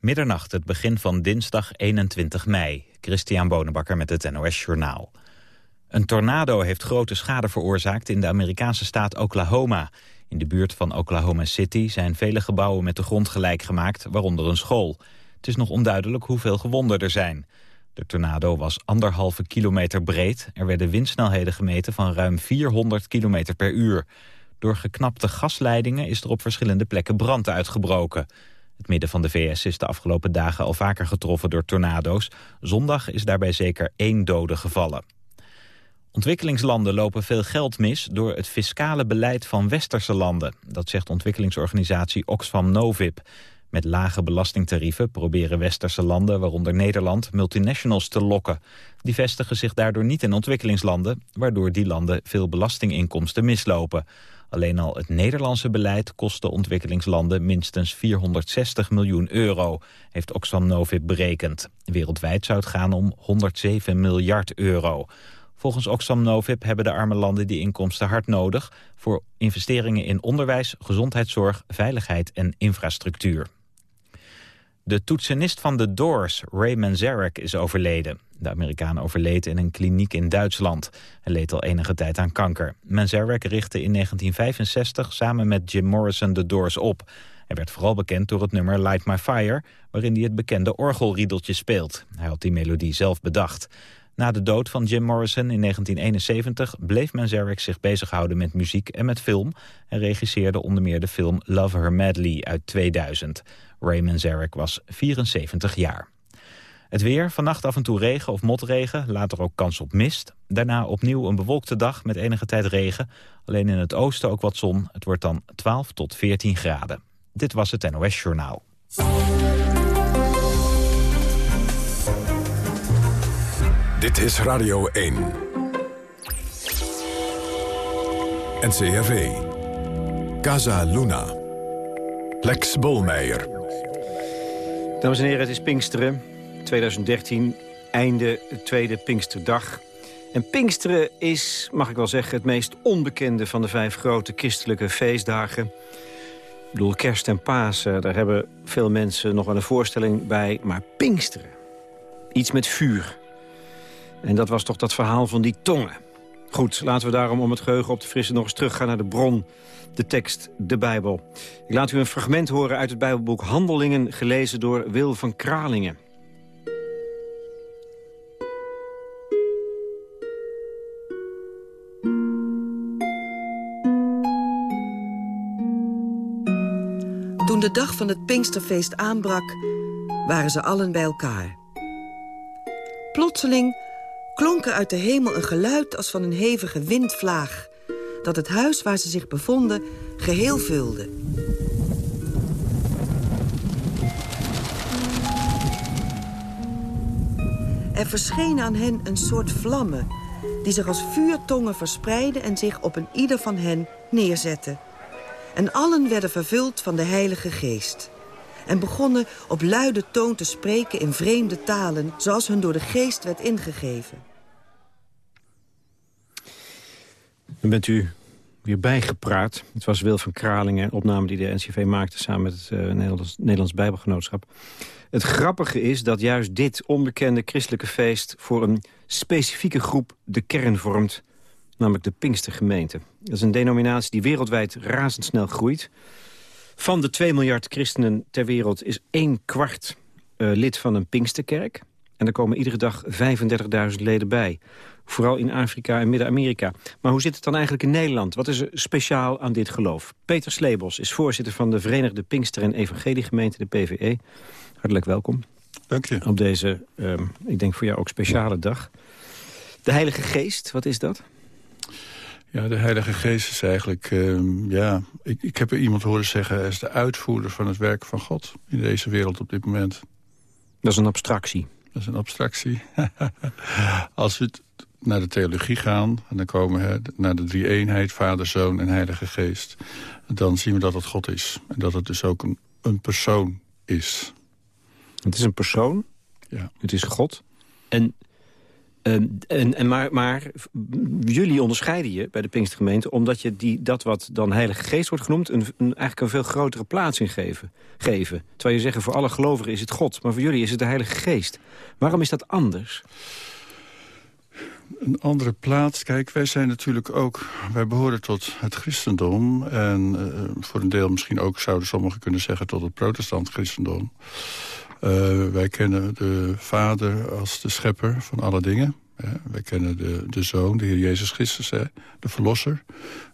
Middernacht, het begin van dinsdag 21 mei. Christian Bonenbakker met het NOS Journaal. Een tornado heeft grote schade veroorzaakt in de Amerikaanse staat Oklahoma. In de buurt van Oklahoma City zijn vele gebouwen met de grond gelijk gemaakt, waaronder een school. Het is nog onduidelijk hoeveel gewonden er zijn. De tornado was anderhalve kilometer breed. Er werden windsnelheden gemeten van ruim 400 kilometer per uur. Door geknapte gasleidingen is er op verschillende plekken brand uitgebroken. Het midden van de VS is de afgelopen dagen al vaker getroffen door tornado's. Zondag is daarbij zeker één dode gevallen. Ontwikkelingslanden lopen veel geld mis door het fiscale beleid van westerse landen. Dat zegt ontwikkelingsorganisatie Oxfam Novib. Met lage belastingtarieven proberen westerse landen, waaronder Nederland, multinationals te lokken. Die vestigen zich daardoor niet in ontwikkelingslanden, waardoor die landen veel belastinginkomsten mislopen. Alleen al het Nederlandse beleid kost de ontwikkelingslanden minstens 460 miljoen euro, heeft Oxfam Novib berekend. Wereldwijd zou het gaan om 107 miljard euro. Volgens Oxfam Novib hebben de arme landen die inkomsten hard nodig... voor investeringen in onderwijs, gezondheidszorg, veiligheid en infrastructuur. De toetsenist van de Doors, Ray Manzarek, is overleden. De Amerikaan overleed in een kliniek in Duitsland. Hij leed al enige tijd aan kanker. Manzarek richtte in 1965 samen met Jim Morrison de Doors op. Hij werd vooral bekend door het nummer Light My Fire... waarin hij het bekende orgelriedeltje speelt. Hij had die melodie zelf bedacht. Na de dood van Jim Morrison in 1971 bleef Manzarek zich bezighouden met muziek en met film... en regisseerde onder meer de film Love Her Madly uit 2000. Raymond Zarek was 74 jaar. Het weer, vannacht af en toe regen of motregen, later ook kans op mist. Daarna opnieuw een bewolkte dag met enige tijd regen. Alleen in het oosten ook wat zon. Het wordt dan 12 tot 14 graden. Dit was het NOS Journaal. Dit is Radio 1. NCRV. Casa Luna. Lex Bolmeijer. Dames en heren, het is Pinksteren. 2013, einde tweede Pinksterdag. En Pinksteren is, mag ik wel zeggen, het meest onbekende van de vijf grote christelijke feestdagen. Ik bedoel, kerst en Pasen, daar hebben veel mensen nog wel een voorstelling bij. Maar Pinksteren, iets met vuur. En dat was toch dat verhaal van die tongen. Goed, laten we daarom om het geheugen op te frissen nog eens teruggaan naar de bron. De tekst, de Bijbel. Ik laat u een fragment horen uit het Bijbelboek Handelingen... gelezen door Wil van Kralingen. Toen de dag van het Pinksterfeest aanbrak, waren ze allen bij elkaar. Plotseling klonk er uit de hemel een geluid als van een hevige windvlaag... dat het huis waar ze zich bevonden geheel vulde. Er verscheen aan hen een soort vlammen... die zich als vuurtongen verspreidden en zich op een ieder van hen neerzetten. En allen werden vervuld van de Heilige Geest en begonnen op luide toon te spreken in vreemde talen... zoals hun door de geest werd ingegeven. Dan bent u weer bijgepraat. Het was Wil van Kralingen, een opname die de NCV maakte... samen met het uh, Nederlands, Bijbelgenootschap. Het grappige is dat juist dit onbekende christelijke feest... voor een specifieke groep de kern vormt, namelijk de Pinkstergemeente. Dat is een denominatie die wereldwijd razendsnel groeit. Van de 2 miljard christenen ter wereld is 1 kwart uh, lid van een Pinksterkerk. En er komen iedere dag 35.000 leden bij. Vooral in Afrika en Midden-Amerika. Maar hoe zit het dan eigenlijk in Nederland? Wat is er speciaal aan dit geloof? Peter Slebos is voorzitter van de Verenigde Pinkster- en Evangeliegemeente, de PVE. Hartelijk welkom. Dank je. Op deze, um, ik denk voor jou ook speciale dag. De Heilige Geest, wat is dat? Ja, de Heilige Geest is eigenlijk... Um, ja, ik, ik heb er iemand horen zeggen... hij is de uitvoerder van het werk van God in deze wereld op dit moment. Dat is een abstractie. Dat is een abstractie. Als we naar de theologie gaan... en dan komen we naar de drie-eenheid, Vader, Zoon en Heilige Geest... dan zien we dat het God is. En dat het dus ook een, een persoon is. Het is een persoon. Ja. Het is God. En Ehm, en, en maar, maar jullie onderscheiden je bij de Pinkstergemeente... omdat je die, dat wat dan Heilige Geest wordt genoemd... Een, eigenlijk een veel grotere plaats in geven, geven. Terwijl je zegt, voor alle gelovigen is het God... maar voor jullie is het de Heilige Geest. Waarom is dat anders? Een andere plaats. Kijk, wij zijn natuurlijk ook... Wij behoren tot het christendom. En uh, voor een deel misschien ook zouden sommigen kunnen zeggen... tot het protestant christendom. Uh, wij kennen de Vader als de schepper van alle dingen. wij kennen de, de Zoon, de Heer Jezus Christus, de Verlosser...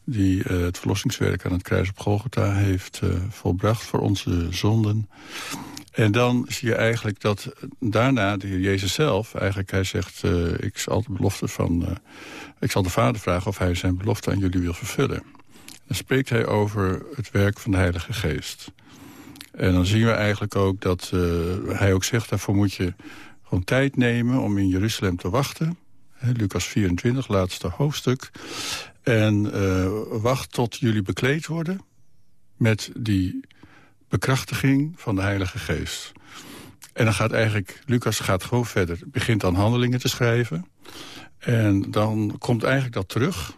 die uh, het verlossingswerk aan het kruis op Golgotha heeft volbracht voor onze zonden. En dan zie je eigenlijk dat daarna de Heer Jezus zelf... eigenlijk hij zegt, ik zal de belofte van... ik zal de Vader vragen of hij zijn belofte aan jullie wil vervullen. Dan spreekt hij over het werk van de Heilige Geest... En dan zien we eigenlijk ook dat uh, hij ook zegt... daarvoor moet je gewoon tijd nemen om in Jeruzalem te wachten. He, Lucas 24, laatste hoofdstuk. En uh, wacht tot jullie bekleed worden met die bekrachtiging van de Heilige Geest. En dan gaat eigenlijk, Lucas gaat gewoon verder, begint dan handelingen te schrijven. En dan komt eigenlijk dat terug.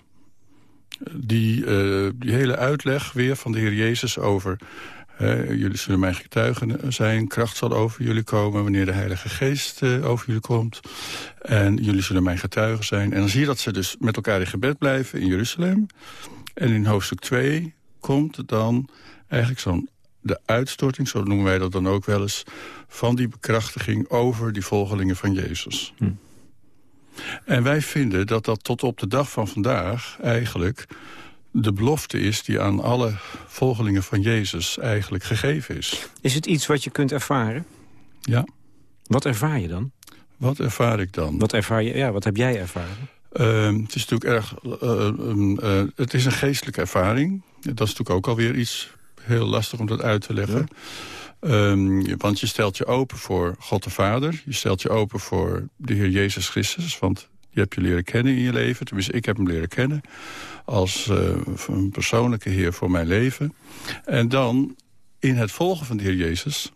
Die, uh, die hele uitleg weer van de Heer Jezus over jullie zullen mijn getuigen zijn. Kracht zal over jullie komen wanneer de Heilige Geest uh, over jullie komt. En jullie zullen mijn getuigen zijn. En dan zie je dat ze dus met elkaar in gebed blijven in Jeruzalem. En in hoofdstuk 2 komt dan eigenlijk zo'n de uitstorting, zo noemen wij dat dan ook wel eens... van die bekrachtiging over die volgelingen van Jezus. Hm. En wij vinden dat dat tot op de dag van vandaag eigenlijk de belofte is die aan alle volgelingen van Jezus eigenlijk gegeven is. Is het iets wat je kunt ervaren? Ja. Wat ervaar je dan? Wat ervaar ik dan? Wat, ervaar je, ja, wat heb jij ervaren? Uh, het is natuurlijk erg... Uh, uh, het is een geestelijke ervaring. Dat is natuurlijk ook alweer iets heel lastig om dat uit te leggen. Ja. Um, want je stelt je open voor God de Vader. Je stelt je open voor de Heer Jezus Christus. Want je hebt je leren kennen in je leven. Tenminste, ik heb hem leren kennen als uh, een persoonlijke heer voor mijn leven. En dan, in het volgen van de heer Jezus...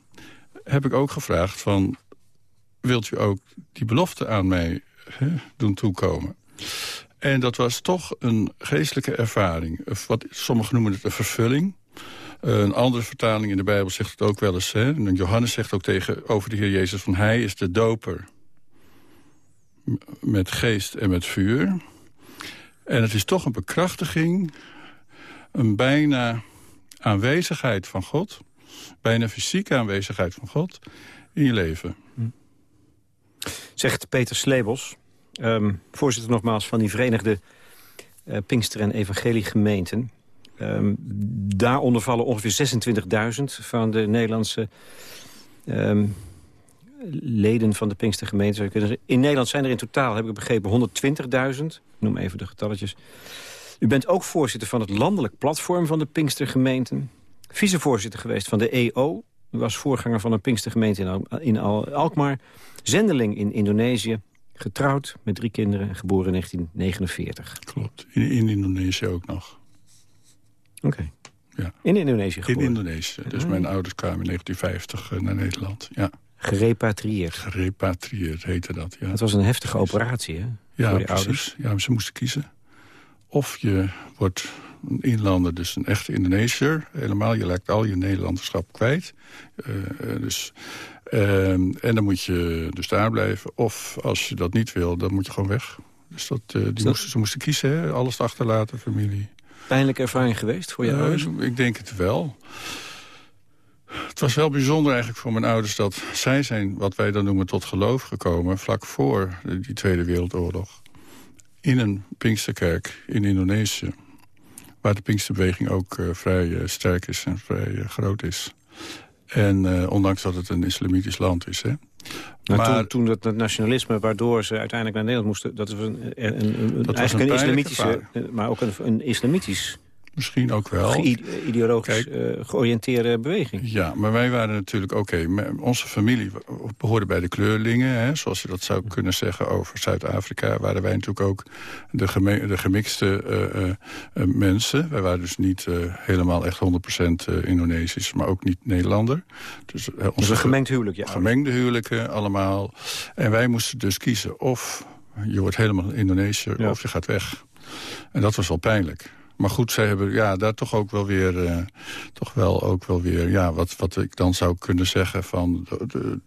heb ik ook gevraagd van... wilt u ook die belofte aan mij doen toekomen? En dat was toch een geestelijke ervaring. Wat sommigen noemen het een vervulling. Een andere vertaling in de Bijbel zegt het ook wel eens. Hè? Johannes zegt ook tegen, over de Heer Jezus... van hij is de doper met geest en met vuur. En het is toch een bekrachtiging, een bijna aanwezigheid van God... bijna fysieke aanwezigheid van God in je leven. Zegt Peter Slebels, um, voorzitter nogmaals van die Verenigde uh, Pinkster- en Evangeliegemeenten. Um, daaronder vallen ongeveer 26.000 van de Nederlandse um, leden van de Pinkstergemeente. In Nederland zijn er in totaal, heb ik begrepen, 120.000. noem even de getalletjes. U bent ook voorzitter van het landelijk platform van de Pinkstergemeenten. Vicevoorzitter geweest van de EO. U was voorganger van een Pinkstergemeente in, in Alkmaar. Zendeling in Indonesië. Getrouwd met drie kinderen, geboren in 1949. Klopt, in, in Indonesië ook nog. Oké. Okay. Ja. In Indonesië geboren? In Indonesië. Dus mijn ouders kwamen in 1950 naar Nederland, ja. Gerepatrieerd. Gerepatrieerd heette dat, ja. Het was een heftige operatie, hè? Ja, voor die precies. Ouders. Ja, ze moesten kiezen. Of je wordt een inlander, dus een echte Indonesiër. Helemaal, je lijkt al je Nederlanderschap kwijt. Uh, dus, uh, en dan moet je dus daar blijven. Of als je dat niet wil, dan moet je gewoon weg. Dus dat, uh, die moesten, ze moesten kiezen, hè? alles achterlaten, familie. Pijnlijke ervaring geweest voor je ouders? Ik denk het wel. Het was wel bijzonder eigenlijk voor mijn ouders dat zij zijn, wat wij dan noemen, tot geloof gekomen... vlak voor die Tweede Wereldoorlog. In een Pinksterkerk in Indonesië. Waar de Pinksterbeweging ook uh, vrij uh, sterk is en vrij uh, groot is. En ondanks dat het een islamitisch land is. Hè. Maar, maar toen, toen dat, nationalisme waardoor ze uiteindelijk naar Nederland moesten... dat was een, een, een, dat eigenlijk was een, islamitische, maar ook een, een islamitisch Misschien ook wel. Ge ideologisch uh, georiënteerde beweging. Ja, maar wij waren natuurlijk oké. Okay, onze familie behoorde bij de kleurlingen. Hè, zoals je dat zou kunnen zeggen over Zuid-Afrika. Waren wij natuurlijk ook de, de gemixte uh, uh, mensen. Wij waren dus niet helemaal echt 100% Indonesisch. Maar ook niet Nederlander. Dus, onze dus een gemengd huwelijk, ja. Gemengde huwelijken allemaal. En wij moesten dus kiezen of je wordt helemaal Indonesiër of je gaat weg. En dat was wel pijnlijk. Maar goed, zij hebben ja, daar toch ook wel weer, uh, toch wel ook wel weer ja, wat, wat ik dan zou kunnen zeggen van de, de,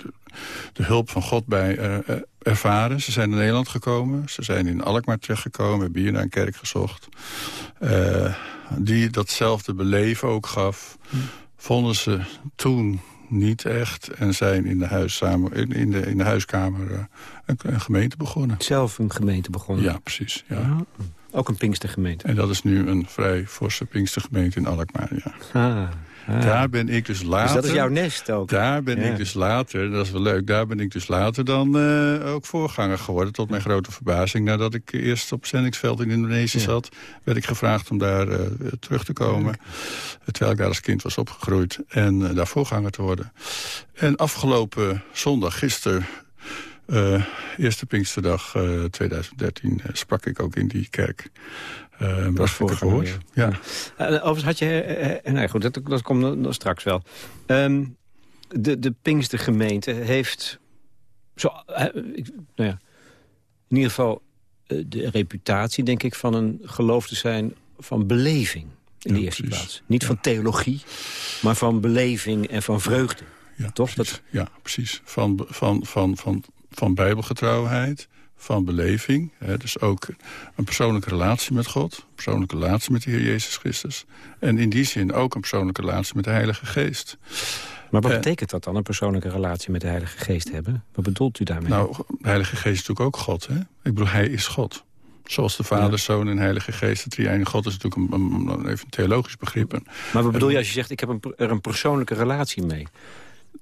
de hulp van God bij uh, ervaren. Ze zijn naar Nederland gekomen, ze zijn in Alkmaar terechtgekomen, hebben hier naar een kerk gezocht. Uh, die datzelfde beleven ook gaf, hm. vonden ze toen niet echt. En zijn in de, huis samen, in, de, in de huiskamer een, een, gemeente begonnen. Zelf een gemeente begonnen? Ja, precies. Ja. ja. Ook een Pinkstergemeente. En dat is nu een vrij forse Pinkstergemeente in Alkmaar, ja. Ah, ah. Daar ben ik dus later... Dus dat is jouw nest ook? Daar ben ik dus later, dat is wel leuk... daar ben ik dus later dan uh, ook voorganger geworden... tot mijn grote verbazing. Nadat ik eerst op zendingsveld in Indonesië zat... werd ik gevraagd om daar uh, terug te komen. Terwijl ik daar als kind was opgegroeid. En uh, daar voorganger te worden. En afgelopen zondag, gisteren uh, eerste Pinksterdag uh, 2013 uh, sprak ik ook in die kerk. Uh, dat was voor gehoord. Ja. overigens had je... nee, goed, dat, dat komt nog straks wel. Um, de, de Pinkstergemeente heeft... Zo, ik, nou ja, in ieder geval de reputatie, denk ik, van een geloof te zijn van beleving. In de eerste plaats. Niet ja. van theologie, maar van beleving en van vreugde. Ja, Toch? Precies. Dat... Ja, precies. Van, van, van, van van bijbelgetrouwheid, van beleving. Hè, dus ook een persoonlijke relatie met God. Een persoonlijke relatie met de Heer Jezus Christus. En in die zin ook een persoonlijke relatie met de Heilige Geest. Maar wat betekent dat dan, een persoonlijke relatie met de Heilige Geest hebben? Wat bedoelt u daarmee? Nou, de Heilige Geest is natuurlijk ook God. Hè? Ik bedoel, hij is God. Zoals de Vader, ja. Zoon en Heilige Geest. De drie God is natuurlijk een, een, even een theologisch begrip. Maar wat bedoel je als je zegt, ik heb een, er een persoonlijke relatie mee?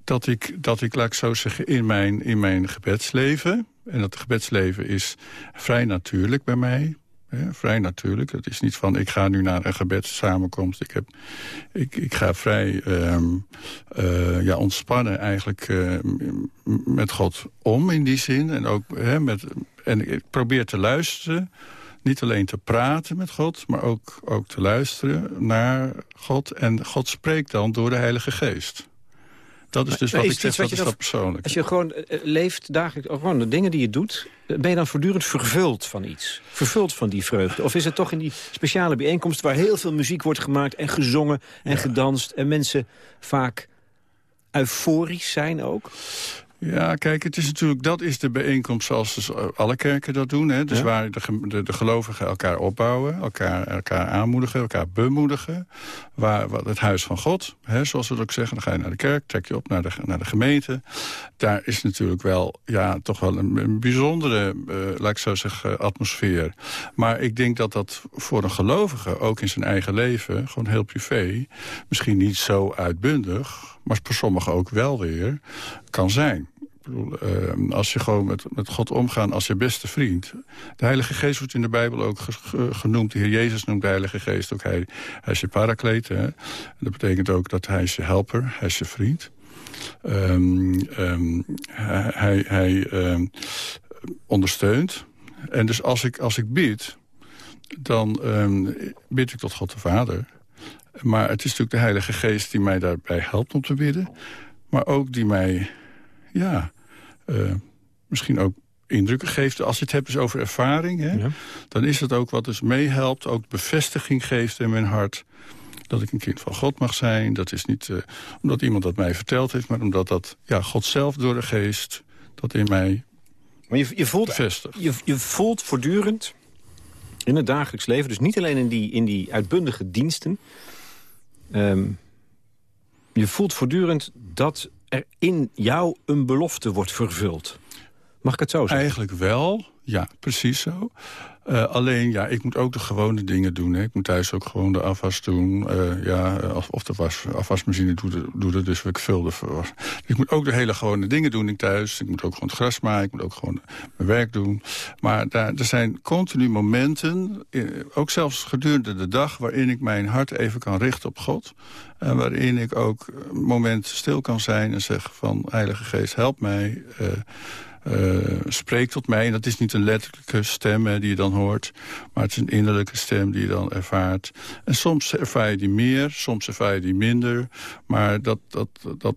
Dat ik, dat ik, laat ik zo zeggen, in mijn, in mijn gebedsleven... en dat gebedsleven is vrij natuurlijk bij mij... Hè, vrij natuurlijk. Het is niet van, ik ga nu naar een gebedssamenkomst. Ik, heb, ik, ik ga vrij um, uh, ja, ontspannen eigenlijk uh, met God om in die zin. En, ook, met, en ik probeer te luisteren niet alleen te praten met God, maar ook, ook te luisteren naar God. En God spreekt dan door de Heilige Geest. Dat is dus wat ik zeg, dat is dat persoonlijk. Als je gewoon eh, leeft dagelijks, gewoon de dingen die je doet... Eh, ben je dan voortdurend vervuld van iets? Vervuld van die vreugde? Of is het toch in die speciale bijeenkomst... waar heel veel muziek wordt gemaakt en gezongen en gedanst... en mensen vaak euforisch zijn ook? Ja, kijk, het is natuurlijk, dat is de bijeenkomst zoals dus alle kerken dat doen. Hè? Dus waar de, de, de, gelovigen elkaar opbouwen, elkaar, elkaar aanmoedigen, elkaar bemoedigen. Waar, wat, het huis van God, hè, zoals we het ook zeggen. Dan ga je naar de kerk, trek je op naar de, naar de gemeente. Daar is natuurlijk wel, ja, toch wel een, een bijzondere, uh, laat ik zo zeggen, atmosfeer. Maar ik denk dat dat voor een gelovige, ook in zijn eigen leven, gewoon heel privé, misschien niet zo uitbundig, maar voor sommigen ook wel weer, kan zijn uh, als je gewoon met, met God omgaan als je beste vriend. De Heilige Geest wordt in de Bijbel ook genoemd. De Heer Jezus noemt de Heilige Geest ook. Hij, hij is je parakleet. Hè? Dat betekent ook dat hij is je helper. Hij is je vriend. Um, um, hij hij um, ondersteunt. En dus als ik, als ik bid, dan bid ik tot God de Vader. Maar het is natuurlijk de Heilige Geest die mij daarbij helpt om te bidden. Maar ook die mij ja, misschien ook indrukken geeft. Als je het hebt dus over ervaring, hè, dan is het ook wat dus meehelpt. Ook bevestiging geeft in mijn hart dat ik een kind van God mag zijn. Dat is niet uh, omdat iemand dat mij verteld heeft... maar omdat dat ja, God zelf door de geest dat in mij maar je, je voelt, bevestigt. Je, je voelt voortdurend in het dagelijks leven... dus niet alleen in die, in die uitbundige diensten... Um, je voelt voortdurend dat er in jou een belofte wordt vervuld. Mag ik het zo zeggen? Eigenlijk wel, ja, precies zo. Uh, alleen, ja, ik moet ook de gewone dingen doen. Hè. Ik moet thuis ook gewoon de afwas doen. Uh, ja, of, de was, afwasmachine doet het, dus ik vul de was. Ik moet ook de hele gewone dingen doen ik thuis. Ik moet ook gewoon het gras maaien. Ik moet ook gewoon mijn werk doen. Maar daar, er zijn continu momenten, eh, ook zelfs gedurende de dag... waarin ik mijn hart even kan richten op God. En waarin ik ook een moment stil kan zijn en zeg van... Heilige Geest, help mij... uh, spreekt tot mij. En dat is niet een letterlijke stem hè, die je dan hoort. Maar het is een innerlijke stem die je dan ervaart. En soms ervaar je die meer, soms ervaar je die minder. Maar dat, dat, dat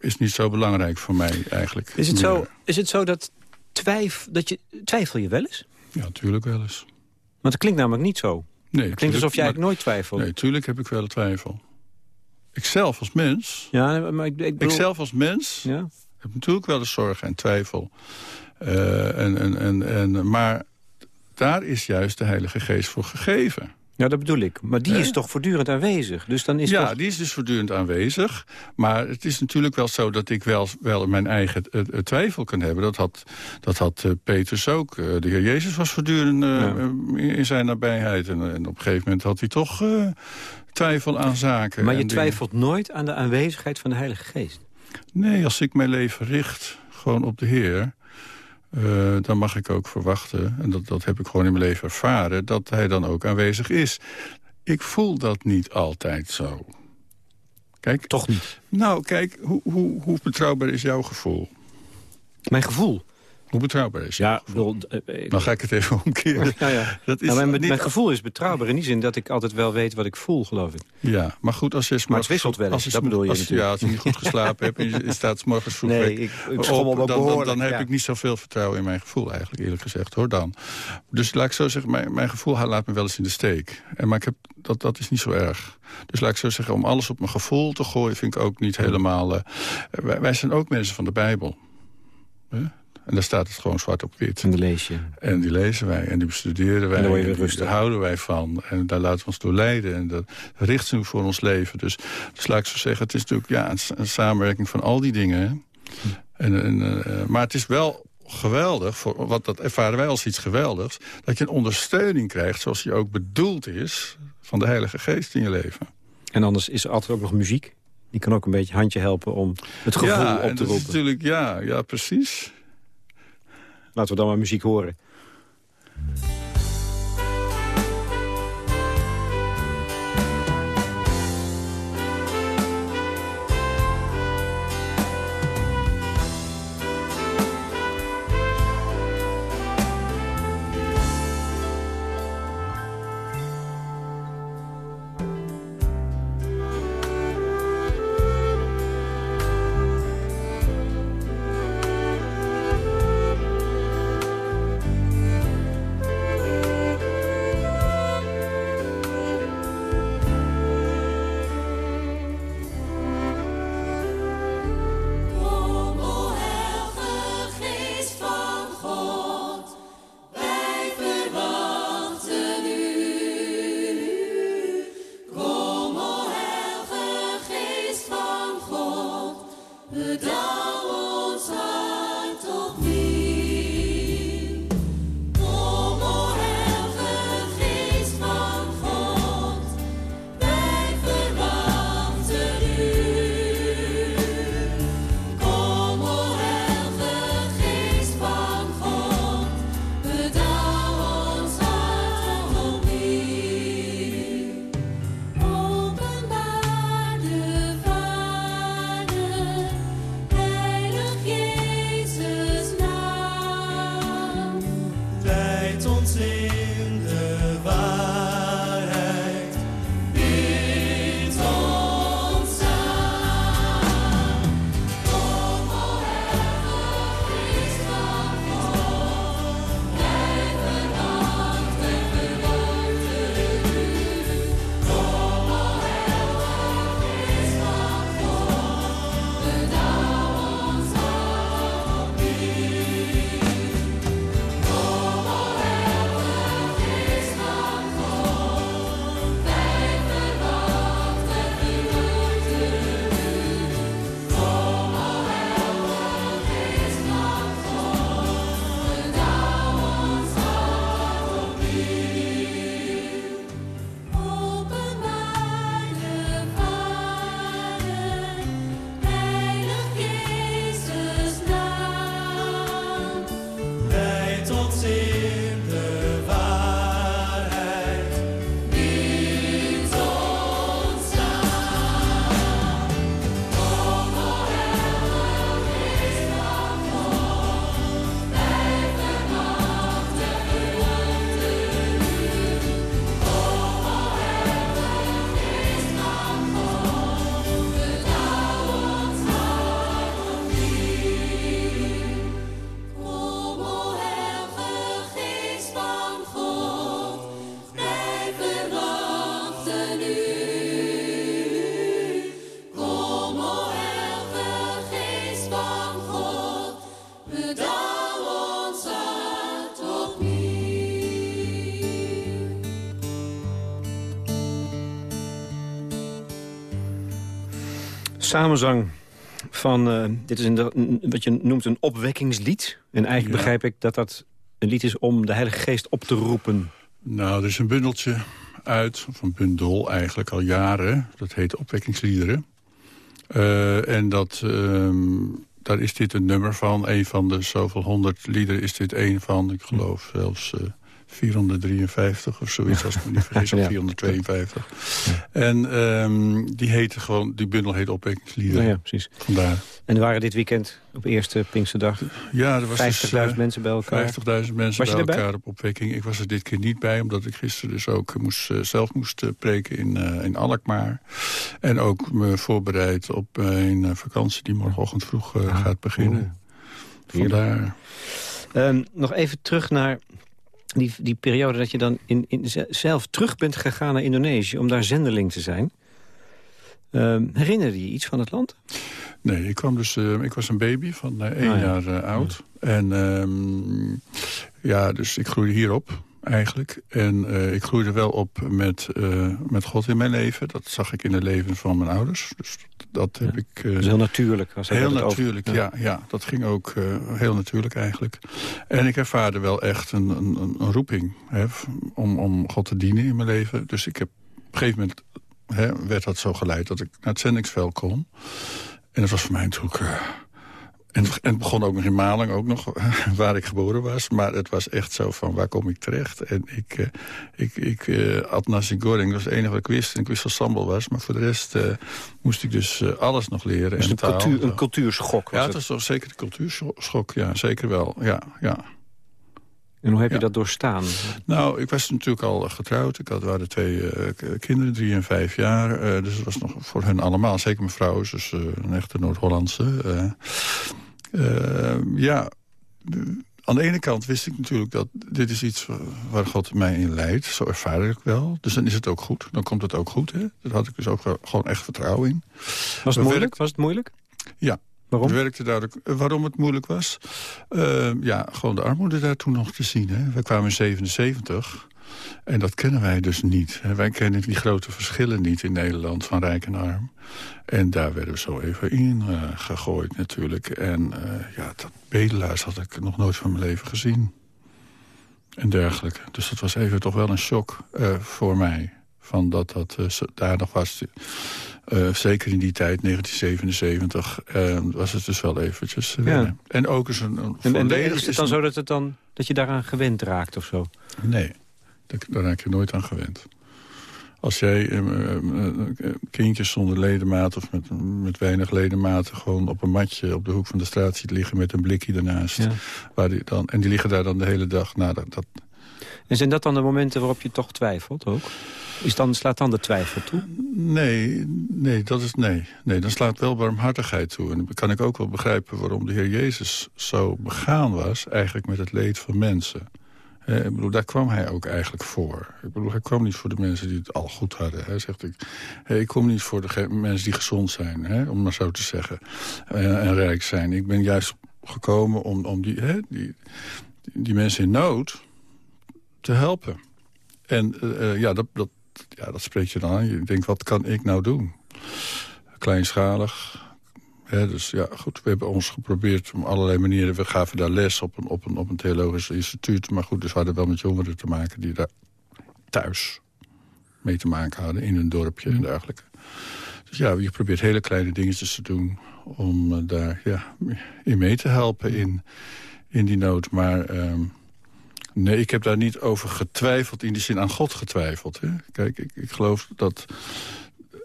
is niet zo belangrijk voor mij eigenlijk. Is het, zo, is het zo dat twijf, dat je, twijfel je wel eens? Ja, natuurlijk wel eens. Want het klinkt namelijk niet zo. Nee, Het klinkt alsof maar- eigenlijk nooit twijfelt. Nee, tuurlijk heb ik wel twijfel. Ikzelf als mens, Ja, maar ik, ik bedoel... ikzelf als mens Ja? Heb natuurlijk wel eens zorgen en twijfel. Eh, en, en, en, en, maar daar is juist de Heilige Geest voor gegeven. ja, dat bedoel ik. Maar die is toch voortdurend aanwezig? Dus dan is ja, toch... die is dus voortdurend aanwezig. Maar het is natuurlijk wel zo dat ik wel, wel mijn eigen eh, eh, twijfel kan hebben. Dat had, dat had Petrus ook. De Heer Jezus was voortdurend Ja. in zijn nabijheid. En, en op een gegeven moment had hij toch twijfel aan zaken. Maar je dingen. twijfelt nooit aan de aanwezigheid van de Heilige Geest. Nee, als ik mijn leven richt gewoon op de Heer... eh, dan mag ik ook verwachten, en dat, dat heb ik gewoon in mijn leven ervaren... dat hij dan ook aanwezig is. Ik voel dat niet altijd zo. Kijk, Toch niet. nou, kijk, hoe, hoe, hoe betrouwbaar is jouw gevoel? Mijn gevoel. Hoe betrouwbaar is Ja, bedoel, eh, eh, Dan ga ik het even omkeren. ja, ja. Dat is Nou, mijn, niet- mijn gevoel is betrouwbaar in die zin dat ik altijd wel weet wat ik voel, geloof ik. Ja, maar goed, als je... Maar het wisselt wel eens, als je dat bedoel je als, natuurlijk. Ja, als je niet goed geslapen hebt en je staat 's morgens vroeg Nee, ik- ik op, dan, dan, dan heb ja. ik niet zoveel vertrouwen in mijn gevoel eigenlijk, eerlijk gezegd, hoor dan. Dus laat ik zo zeggen, mijn, mijn gevoel laat me wel eens in de steek. En, maar ik heb, dat, dat is niet zo erg. Dus laat ik zo zeggen, om alles op mijn gevoel te gooien... vind ik ook niet helemaal... eh, wij, wij zijn ook mensen van de Bijbel. En daar staat het gewoon zwart op wit. En dan lees je. En die lezen wij en die bestuderen wij. En weer die-. Daar houden wij van. En daar laten we ons door leiden. En dat richt nu voor ons leven. Dus, dus laat ik zo zeggen, het is natuurlijk ja, een, samenwerking van al die dingen. En, en, eh, maar het is wel geweldig, voor, wat dat ervaren wij als iets geweldigs... dat je een ondersteuning krijgt zoals die ook bedoeld is... van de Heilige Geest in je leven. En anders is er altijd ook nog muziek. Die kan ook een beetje handje helpen om het gevoel ja, op en te roepen. natuurlijk, ja, ja, precies. Laten we dan maar muziek horen. Samenzang van, eh, dit is een, wat je noemt een opwekkingslied. En eigenlijk Ja. begrijp ik dat dat een lied is om de Heilige Geest op te roepen. Nou, er is een bundeltje uit, of een bundel eigenlijk al jaren. Dat heet Opwekkingsliederen. Eh, en dat, ehm, daar is dit een nummer van. Een van de zoveel honderd liederen is dit een van. Ik geloof zelfs eh, 453 of zoiets, als ik me niet vergis. Of Ja. 452. En ehm, die, heette gewoon, die bundel heet Opwekkingsliederen. Nou ja, precies. Vandaar. En er waren dit weekend op eerste Pinksterdag 50.000 Ja, er was dus, eh, mensen bij elkaar. 50.000 mensen bij erbij? elkaar op opwekking. Ik was er dit keer niet bij, omdat ik gisteren dus ook moest, eh, zelf moest eh, preken in, in Alkmaar. En ook me voorbereid op een vakantie die morgenochtend vroeg eh, gaat beginnen. Vandaar. Ehm, nog even terug naar die, die periode dat je dan in, in, ze- zelf terug bent gegaan naar Indonesië... om daar zendeling te zijn. Ehm herinnerde je iets van het land? Nee, ik kwam dus. eh, ik was een baby van eh, één Ah, ja. jaar eh, oud. En ehm, ja, dus ik groeide hierop eigenlijk. En eh, ik groeide wel op met, eh, met God in mijn leven. Dat zag ik in het leven van mijn ouders. Dus dat heb ik. eh, is heel natuurlijk. Was Heel over- natuurlijk, ja. ja. Dat ging ook heel natuurlijk eigenlijk. En ik ervaarde wel echt een, een, een- roeping hè, om, om God te dienen in mijn leven. Dus ik heb op een gegeven moment hè, werd dat zo geleid dat ik naar het zendingsveld kon. En dat was voor mij natuurlijk... en, en het begon ook nog in Maling, ook nog, waar ik geboren was. Maar het was echt zo van, waar kom ik terecht? En ik, eh, ik, ik eh, at nasi goreng, dat was het enige wat ik wist. En ik wist dat sambal was. Maar voor de rest eh, moest ik dus alles nog leren. Dus en een, taal, cultuur, een cultuurschok was Ja, het was toch zeker de cultuurschok. Ja, zeker wel. Ja, ja. En hoe heb je ja. dat doorstaan? Nou, ik was natuurlijk al getrouwd. Ik had, we hadden twee eh, kinderen, drie en vijf jaar. eh, dus het was nog voor hen allemaal. Zeker mijn vrouw is dus eh, een echte Noord-Hollandse. Eh. Eh, ja, aan de ene kant wist ik natuurlijk dat dit is iets wa- waar God mij in leidt. Zo ervaar ik wel. Dus dan is het ook goed. Dan komt het ook goed. Hè? Daar had ik dus ook wel- gewoon echt vertrouwen in. Was We het moeilijk? Was het moeilijk? Ja. Waarom? Het werkte duidelijk. Eh, Waarom het moeilijk was? Eh, ja, gewoon de armoede daar toen nog te zien. Hè. Wij kwamen in 77 en dat kennen wij dus niet. Wij kennen die grote verschillen niet in Nederland van rijk en arm. En daar werden we zo even in eh, gegooid natuurlijk. En eh, ja, dat bedelaars had ik nog nooit van mijn leven gezien. En dergelijke. Dus dat was even toch wel een shock eh, voor mij. Van dat dat daar nog was. Zeker in die tijd, 1977, eh, was het dus wel eventjes Ja. En ook eens een, een En, en is het dan zo dat, het dan, dat je daaraan gewend raakt of zo? Nee, daar, raak je nooit aan gewend. Als jij eh, eh, eh, kindjes zonder ledematen of met, met weinig ledematen... gewoon op een matje op de hoek van de straat ziet liggen met een blikje ernaast... Ja. Waar die dan, en die liggen daar dan de hele dag. Nou, dat, dat, En zijn dat dan de momenten waarop je toch twijfelt ook? Is dan, slaat dan de twijfel toe? Nee, nee, dat is nee. Nee, dan slaat wel barmhartigheid toe. En dan kan ik ook wel begrijpen waarom de Heer Jezus zo begaan was... eigenlijk met het leed van mensen. Hè, ik bedoel, daar kwam hij ook eigenlijk voor. Ik bedoel, hij kwam niet voor de mensen die het al goed hadden. Hij zegt, ik, ik kom niet voor de mensen die gezond zijn, hè, om maar zo te zeggen. eh, en rijk zijn. Ik ben juist gekomen om, om die, hè, die, die mensen in nood te helpen. En eh, eh, ja, dat, dat, ja, dat spreekt je dan aan. Je denkt, wat kan ik nou doen? Kleinschalig. Hè, dus ja, goed, we hebben ons geprobeerd op allerlei manieren. We gaven daar les op een, op een, op een theologisch instituut. Maar goed, dus we hadden wel met jongeren te maken... die daar thuis mee te maken hadden, in hun dorpje en dergelijke. Dus ja, je probeert hele kleine dingetjes te doen... om eh, daar ja, in mee te helpen in, in die nood. Maar... ehm, Nee, ik heb daar niet over getwijfeld, in die zin aan God getwijfeld. Hè? Kijk, ik, ik geloof dat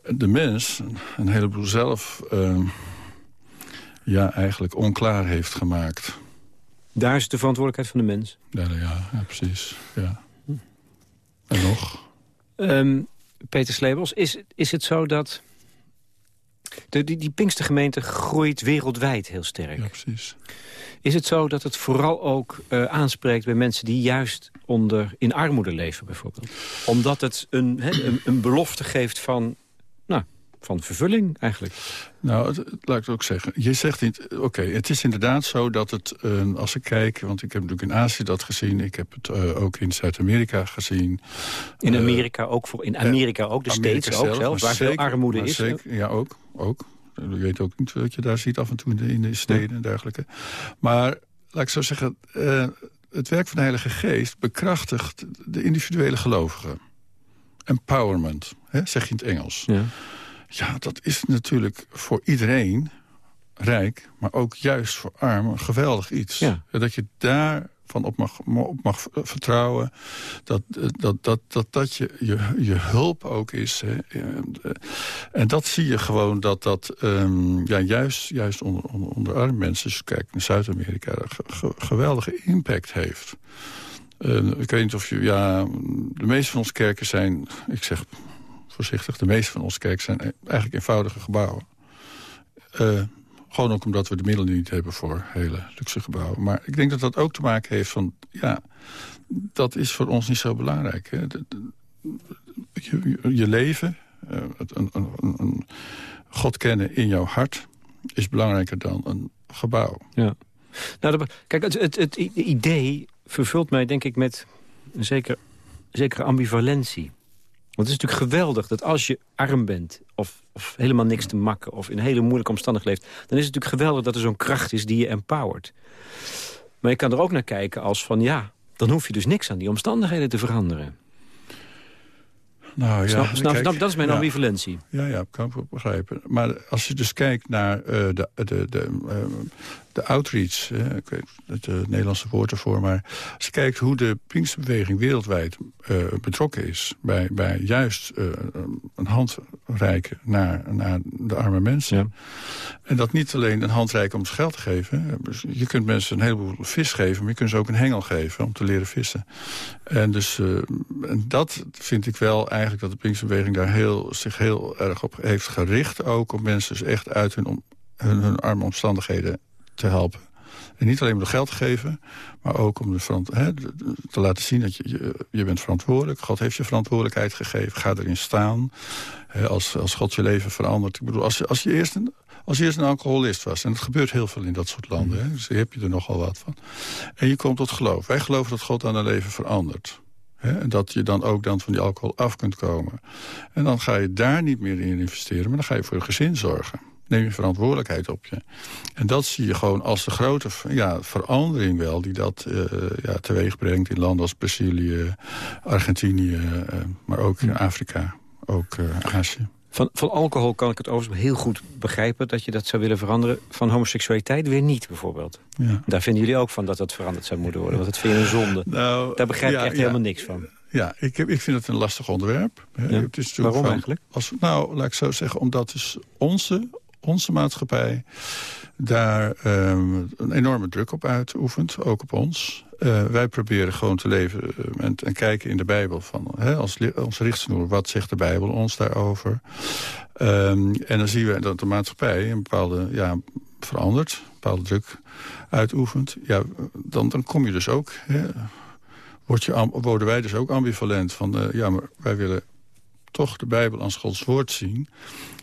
de mens een heleboel zelf... eh, ja, eigenlijk onklaar heeft gemaakt. Daar is het de verantwoordelijkheid van de mens. Ja, ja, ja precies. Ja. En nog? Ehm, Peter Slebels, is, is het zo dat... De, die, die Pinkstergemeente groeit wereldwijd heel sterk. Ja, precies. Is het zo dat het vooral ook eh, aanspreekt bij mensen die juist onder, in armoede leven bijvoorbeeld? Omdat het een, een, een belofte geeft van, nou, van vervulling eigenlijk. Nou, het, het- laat ik het ook zeggen. Je zegt niet... Oké, het is inderdaad zo dat het... eh, als ik kijk, want ik heb natuurlijk in Azië dat gezien... ik heb het eh, ook in Zuid-Amerika gezien. In Eh, Amerika ook, voor, in Amerika ook, de Amerika States ook zelf, waar veel armoede is. zeker- ja, ook, ook. Je weet ook niet wat je daar ziet af en toe in de, in de steden en dergelijke. Maar laat ik zo zeggen, eh, het werk van de Heilige Geest bekrachtigt de individuele gelovigen. Empowerment, hè, zeg je in het Engels. Ja. Ja, dat is natuurlijk voor iedereen, rijk, maar ook juist voor armen, geweldig iets. Ja. Dat je daarvan op mag, op mag vertrouwen. Dat dat, dat, dat, dat je, je, je hulp ook is. Hè. En dat zie je gewoon dat dat ehm, ja, juist, juist onder, onder, onder arme mensen... je kijkt naar Zuid-Amerika, ge- ge- geweldige impact heeft. Eh, ik weet niet of je... Ja, de meeste van onze kerken zijn... Ik zeg voorzichtig, de meeste van onze kerken zijn eigenlijk eenvoudige gebouwen. Eh, gewoon ook omdat we de middelen niet hebben voor hele luxe gebouwen. Maar ik denk dat dat ook te maken heeft van... ja, dat is voor ons niet zo belangrijk. Hè. Je, leven, eh, een, een, een- God kennen in jouw hart... is belangrijker dan een gebouw. Ja. Nou, kijk, het, het, idee vervult mij denk ik met een zeker, zekere ambivalentie. Want het is natuurlijk geweldig dat als je arm bent... Of, of helemaal niks te makken, of in hele moeilijke omstandigheden leeft... dan is het natuurlijk geweldig dat er zo'n kracht is die je empowert. Maar je kan er ook naar kijken als van ja... dan hoef je dus niks aan die omstandigheden te veranderen. Nou, snap, snap, kijk, snap- dat is mijn ja. ambivalentie. Ja, ja, kan ik begrijpen. Maar als je dus kijkt naar eh, de, de, de, eh, de outreach... ik weet het eh, Nederlandse woord ervoor... maar als je kijkt hoe de Pinksterbeweging wereldwijd eh, betrokken is... bij, bij juist eh, een hand reiken naar, naar de arme mensen... Ja. En dat niet alleen een hand reiken om het geld te geven. hè. Dus Je kunt mensen een heleboel vis geven... maar je kunt ze ook een hengel geven om te leren vissen. En, dus, eh, en dat vind ik wel eigenlijk dat de Pinksterbeweging daar heel, zich heel erg op heeft gericht. Ook om mensen dus echt uit hun, om, hun, hun arme omstandigheden te helpen. En niet alleen om geld te geven, maar ook om de de- te laten zien dat je, je, je bent verantwoordelijk. God heeft je verantwoordelijkheid gegeven. Ga erin staan. Als, als God je leven verandert. Ik bedoel, als, als je eerst een, als je eerst een alcoholist was... en het gebeurt heel veel in dat soort landen, hè, dus heb je er nogal wat van. En je komt tot geloof. Wij geloven dat God aan een leven verandert. En dat je dan ook dan van die alcohol af kunt komen. En dan ga je daar niet meer in investeren... maar dan ga je voor je gezin zorgen. Neem je verantwoordelijkheid op je. En dat zie je gewoon als de grote ja, verandering wel... die dat eh, ja, teweeg brengt in landen als Brazilië, Argentinië... eh, maar ook in Afrika, ook eh, Azië. Van, van alcohol kan ik het overigens heel goed begrijpen... dat je dat zou willen veranderen. Van homoseksualiteit weer niet, bijvoorbeeld. Ja. Daar vinden jullie ook van dat dat veranderd zou moeten worden. Want dat vind je een zonde. Nou, Daar begrijp ik ja, echt ja. helemaal niks van. Ja, ik, heb, ik vind het een lastig onderwerp. Ja. Het is Waarom van- eigenlijk? Als, nou, laat ik zo zeggen, omdat dus onze, onze maatschappij daar ehm, een enorme druk op uitoefent, ook op ons. Eh, wij proberen gewoon te leven eh, en, en kijken in de Bijbel van, hè, als, als richtsnoer, wat zegt de Bijbel ons daarover? Ehm, en dan zien we dat de maatschappij een bepaalde ja, verandert, een bepaalde druk uitoefent. Ja, dan, dan kom je dus ook hè, word je, worden wij dus ook ambivalent van... eh, ja, maar wij willen toch de Bijbel als Gods woord zien.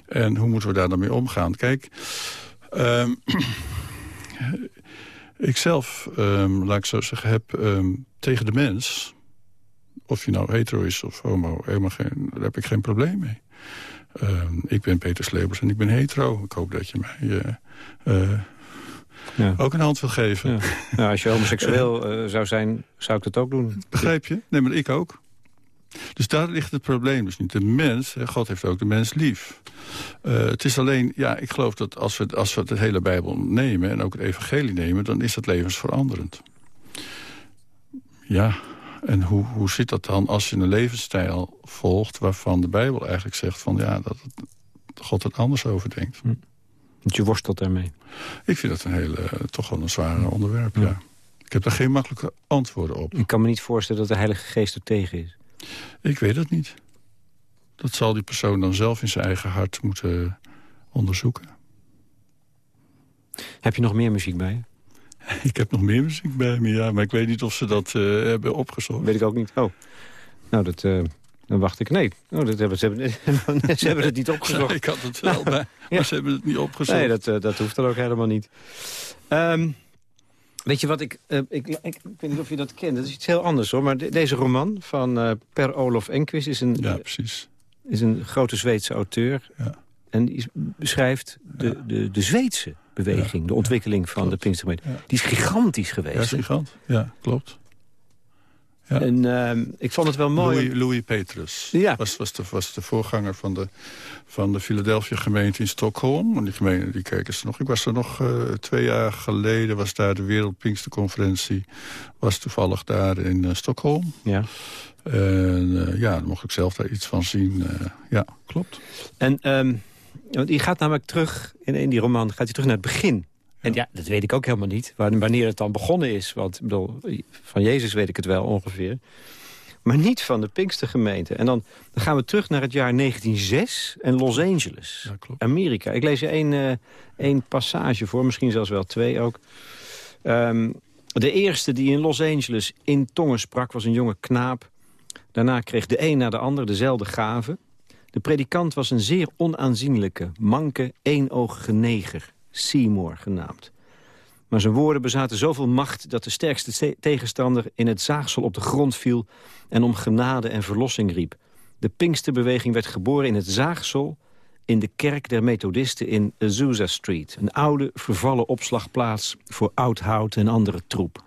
En hoe moeten we daar dan mee omgaan? Kijk, ehm, ik zelf, ehm, laat ik zo zeggen, heb ehm, tegen de mens... of je nou hetero is of homo, helemaal geen, daar heb ik geen probleem mee. Ik ben Peter Slebers en ik ben hetero. Ik hoop dat je mij eh, eh, Ja. ook een hand wil geven. Ja. Nou, als je homoseksueel eh, zou zijn, zou ik dat ook doen. Begrijp je? Nee, maar ik ook. Dus daar ligt het probleem dus niet. De mens, God heeft ook de mens lief. Eh, het is alleen, ja, ik geloof dat als we, als we de hele Bijbel nemen... en ook het evangelie nemen, dan is dat levensveranderend. Ja, en hoe, hoe zit dat dan als je een levensstijl volgt... waarvan de Bijbel eigenlijk zegt van, ja, dat God het anders over denkt. Want je worstelt daarmee. Ik vind dat een hele, eh, toch wel een zware onderwerp, ja. Ik heb daar geen makkelijke antwoorden op. Ik kan me niet voorstellen dat de Heilige Geest er tegen is. Ik weet het niet. Dat zal die persoon dan zelf in zijn eigen hart moeten onderzoeken. Heb je nog meer muziek bij je? Ik heb nog meer muziek bij me, ja. Maar ik weet niet of ze dat eh, hebben opgezocht. Weet ik ook niet. Oh. Nou, dat, eh, dan wacht ik. Nee, oh, dat hebben, ze, hebben, ze hebben het niet opgezocht. ik had het wel bij, maar ze hebben het niet opgezocht. Nee, dat, eh, dat hoeft dan ook helemaal niet. Ehm, weet je wat, ik, eh, ik, ik, ik weet niet of je dat kent. Dat is iets heel anders hoor. Maar de- deze roman van eh, Per Olof Enquist is een, Ja, precies. is een grote Zweedse auteur. Ja. En die is- beschrijft de, de, de Zweedse beweging, de ontwikkeling van de Pinkstergemeente. Die is gigantisch Ja, geweest. is hè? gigant. Ja, klopt. Ja. En ehm, ik vond het wel mooi. Louis, Louis Petrus Ja. was, was, de, was de voorganger van de, van de Philadelphia gemeente in Stockholm. En die gemeente, die kijken ze nog. Ik was er nog eh, twee jaar geleden, was daar de Wereldpinksterconferentie. Was toevallig daar in eh, Stockholm. Ja. En eh, ja, dan mocht ik zelf daar iets van zien. eh, ja, klopt. En ehm, want die gaat namelijk terug, in, in die roman gaat hij terug naar het begin. En ja, dat weet ik ook helemaal niet, wa- wanneer het dan begonnen is. Want ik bedoel, van Jezus weet ik het wel ongeveer. Maar niet van de Pinkstergemeente. En dan, dan gaan we terug naar het jaar 1906 en Los Angeles. Ja, klopt. Amerika. Ik lees je één, eh, één passage voor, misschien zelfs wel twee ook. Ehm, de eerste die in Los Angeles in tongen sprak was een jonge knaap. Daarna kreeg de een na de ander dezelfde gave. De predikant was een zeer onaanzienlijke, manke, eenoogige neger, Seymour genaamd. Maar zijn woorden bezaten zoveel macht dat de sterkste te- tegenstander in het zaagsel op de grond viel en om genade en verlossing riep. De Pinksterbeweging werd geboren in het zaagsel in de kerk der methodisten in Azusa Street. Een oude, vervallen opslagplaats voor oud hout en andere troep.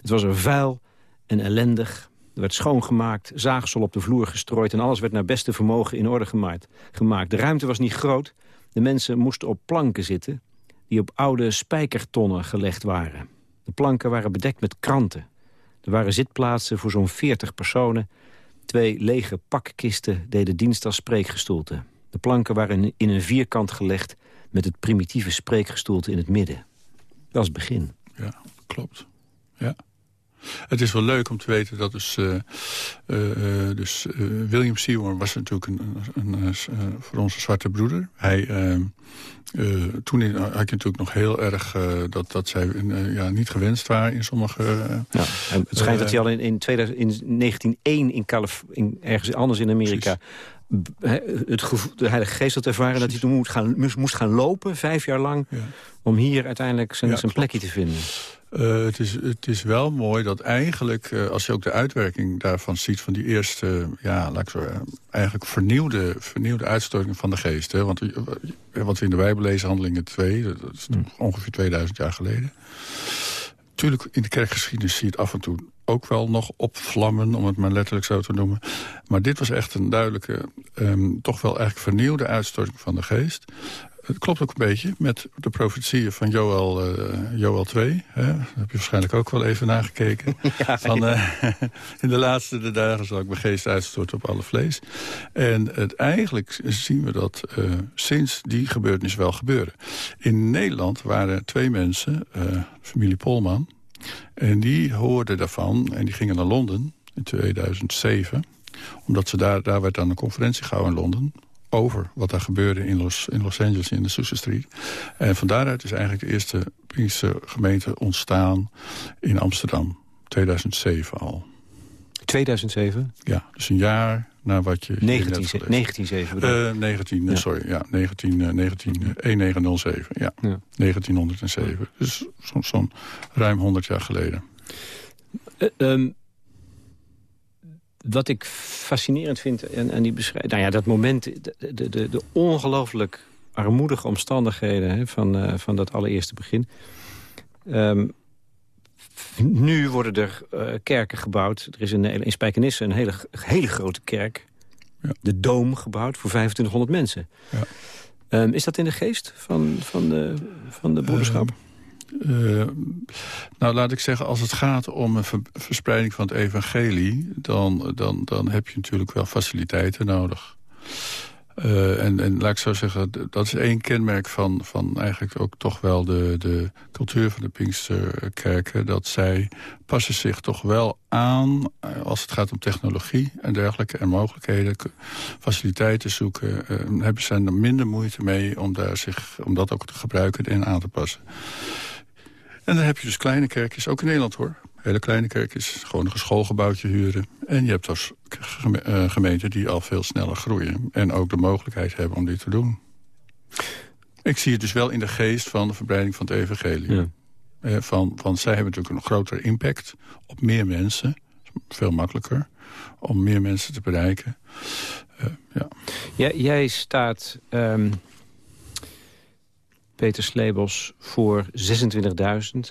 Het was er vuil en ellendig. Er werd schoongemaakt, zaagsel op de vloer gestrooid... en alles werd naar beste vermogen in orde gemaakt. De ruimte was niet groot. De mensen moesten op planken zitten... die op oude spijkertonnen gelegd waren. De planken waren bedekt met kranten. Er waren zitplaatsen voor zo'n 40 personen. Twee lege pakkisten deden dienst als spreekgestoelte. De planken waren in een vierkant gelegd... met het primitieve spreekgestoelte in het midden. Dat was het begin. Ja, klopt. Ja. Het is wel leuk om te weten dat dus, eh, eh, eh, dus William Seymour was natuurlijk een, een, een, voor ons een zwarte broeder. Hij, eh, eh, toen in- had je natuurlijk nog heel erg dat, dat zij ja, niet gewenst waren in sommige... Ja, het schijnt dat hij al in, in, 2000, in 1901 in, Calif in ergens anders in Amerika... het gevoel, de Heilige Geest had ervaren dat hij toen moest gaan, moest- gaan lopen, vijf jaar lang... ja. om hier uiteindelijk zijn, Ja, zijn plekje te vinden. Eh, het, is, het is wel mooi dat eigenlijk, eh, als je ook de uitwerking daarvan ziet... van die eerste, ja, laat ik zo, eh, eigenlijk vernieuwde, vernieuwde uitstorting van de geest. Hè? Want wat we in de Bijbel lezen, Handelingen 2, dat is ongeveer 2000 jaar geleden. Tuurlijk, in de kerkgeschiedenis zie je het af en toe ook wel nog opvlammen... om het maar letterlijk zo te noemen. Maar dit was echt een duidelijke, ehm, toch wel eigenlijk vernieuwde uitstorting van de geest. Het klopt ook een beetje met de profetieën van Joel, eh, Joel 2. Hè? Daar heb je waarschijnlijk ook wel even nagekeken. van, eh, in de laatste de dagen zal ik mijn geest uitstorten op alle vlees. En het, eigenlijk zien we dat eh, sinds die gebeurtenis wel gebeuren. In Nederland waren twee mensen, familie Polman... en die hoorden daarvan en die gingen naar Londen in 2007 omdat ze daar, daar werd dan een conferentie gehouden in Londen over wat daar gebeurde in Los, in Los Angeles in de Sousa Street. En van daaruit is eigenlijk de eerste Pinkse gemeente ontstaan in Amsterdam. 2007 al. 2007? Ja, dus een jaar na wat je... hier net 19, gelezen 1907 bedoel ik. eh 19, Ja. sorry, ja, 19, eh, 19, eh, 1907, ja. Ja. 1907. Dus zo'n zo'n ruim 100 jaar geleden. Eh, ehm, wat ik fascinerend vind en, en die beschrijft... Nou ja, dat moment, de, de, de, de ongelooflijk armoedige omstandigheden... Hè, van, eh, van dat allereerste begin. Ehm, nu worden er eh, kerken gebouwd. Er is in, in Spijkenisse een hele, hele grote kerk. Ja. De Doom gebouwd voor 2500 mensen. Ja. Ehm, is dat in de geest van, van, de, van de broederschap? Eh, nou, laat ik zeggen, als het gaat om een ver- verspreiding van het evangelie... Dan, dan, dan heb je natuurlijk wel faciliteiten nodig. Eh, en, en laat ik zo zeggen, dat is één kenmerk van, van eigenlijk ook toch wel de, de cultuur van de Pinksterkerken. Dat zij passen zich toch wel aan eh, als het gaat om technologie en dergelijke en mogelijkheden. Faciliteiten zoeken, eh, hebben zij er minder moeite mee om, daar zich, om dat ook te gebruiken en aan te passen. En dan heb je dus kleine kerkjes, ook in Nederland hoor. Hele kleine kerkjes, gewoon een schoolgebouwtje huren. En je hebt dus geme- eh, gemeenten die al veel sneller groeien. En ook de mogelijkheid hebben om dit te doen. Ik zie het dus wel in de geest van de verbreiding van het evangelie. Ja. Eh, van, van zij hebben natuurlijk een grotere impact op meer mensen. Veel makkelijker om meer mensen te bereiken. Eh, ja. Jij, jij staat ehm, Peter Slebos, voor 26.000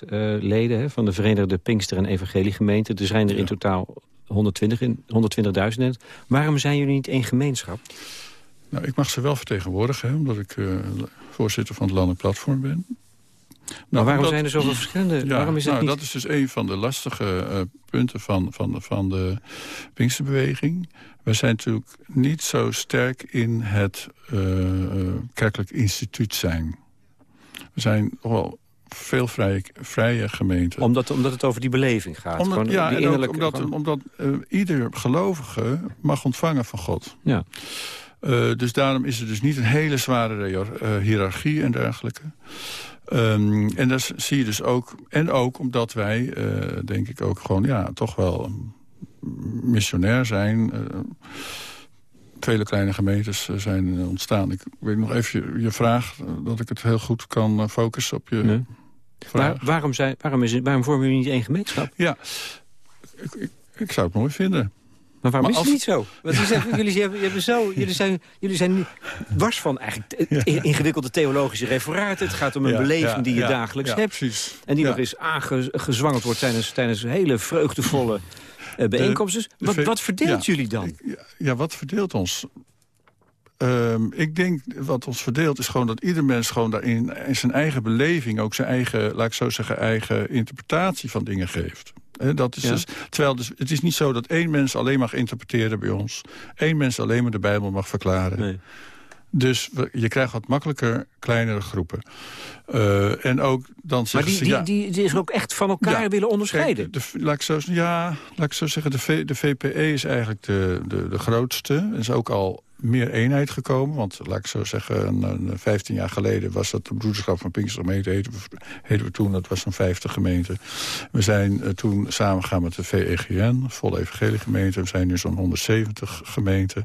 eh, leden... Hè, van de Verenigde Pinkster- en Evangeliegemeenten. Er zijn er in totaal 120 in- 120.000 in. Waarom zijn jullie niet één gemeenschap? Nou, ik mag ze wel vertegenwoordigen, hè, omdat ik eh, voorzitter van het Landelijk Platform ben. Nou, maar waarom zijn er zoveel verschillende? Ja, waarom is het nou, niet... dat is dus een van de lastige eh, punten van, van, de- van de Pinksterbeweging. We zijn natuurlijk niet zo sterk in het kerkelijk instituut zijn. We zijn nog wel veel vrije, vrije gemeenten. Omdat, omdat het over die beleving gaat. Omdat, Gewoon ja, die innerlijke- omdat, gewoon- omdat eh, ieder gelovige mag ontvangen van God. Ja. Eh, dus daarom is er dus niet een hele zware eh, hiërarchie en dergelijke. Ehm, en dat zie je dus ook. En ook omdat wij, denk ik ook gewoon, ja, toch wel missionair zijn. Vele kleine gemeentes eh, zijn eh, ontstaan. Ik weet nog even je, je vraag, eh, dat ik het heel goed kan focussen op je Nee. vraag. Waar- waarom, zijn, waarom, is het, waarom vormen jullie niet één gemeenschap? Ja, ik, ik, ik zou het mooi vinden. Maar waarom Maar is het als- niet zo? Want jullie, zeggen, jullie, hebben, hebben zo, jullie, zijn, jullie zijn nu wars van eigenlijk ingewikkelde theologische referaten. Het gaat om een Ja, beleving ja, die je ja, dagelijks ja, hebt. precies. En die Ja. nog eens aangezwangeld wordt tijdens, tijdens hele vreugdevolle bijeenkomsten. de wat, ve- wat verdeelt ja, jullie dan? Ik- ja, wat verdeelt ons? Ehm, ik denk, wat ons verdeelt is gewoon dat ieder mens gewoon daarin... in zijn eigen beleving ook zijn eigen, laat ik zo zeggen... eigen interpretatie van dingen geeft. Dat is Ja. dus, terwijl dus, het is niet zo dat één mens alleen mag interpreteren bij ons. Eén mens alleen maar de Bijbel mag verklaren. Nee. Dus je krijgt wat makkelijker kleinere groepen. Eh, en ook dan Maar die, die, ja, die, die is ook echt van elkaar Ja. willen onderscheiden. Kijk, de, laat, ik zo, ja, laat ik zo zeggen, de, v, de VPE is eigenlijk de, de, de grootste. Is ook al meer eenheid gekomen. Want laat ik zo zeggen, een, een 15 jaar geleden was dat de broederschap van Pinkstergemeente. Heten we, heten we toen, dat was zo'n 50 gemeenten. We zijn eh, toen samengegaan met de VEGN, volle evangeliegemeente. We zijn nu zo'n 170 gemeenten.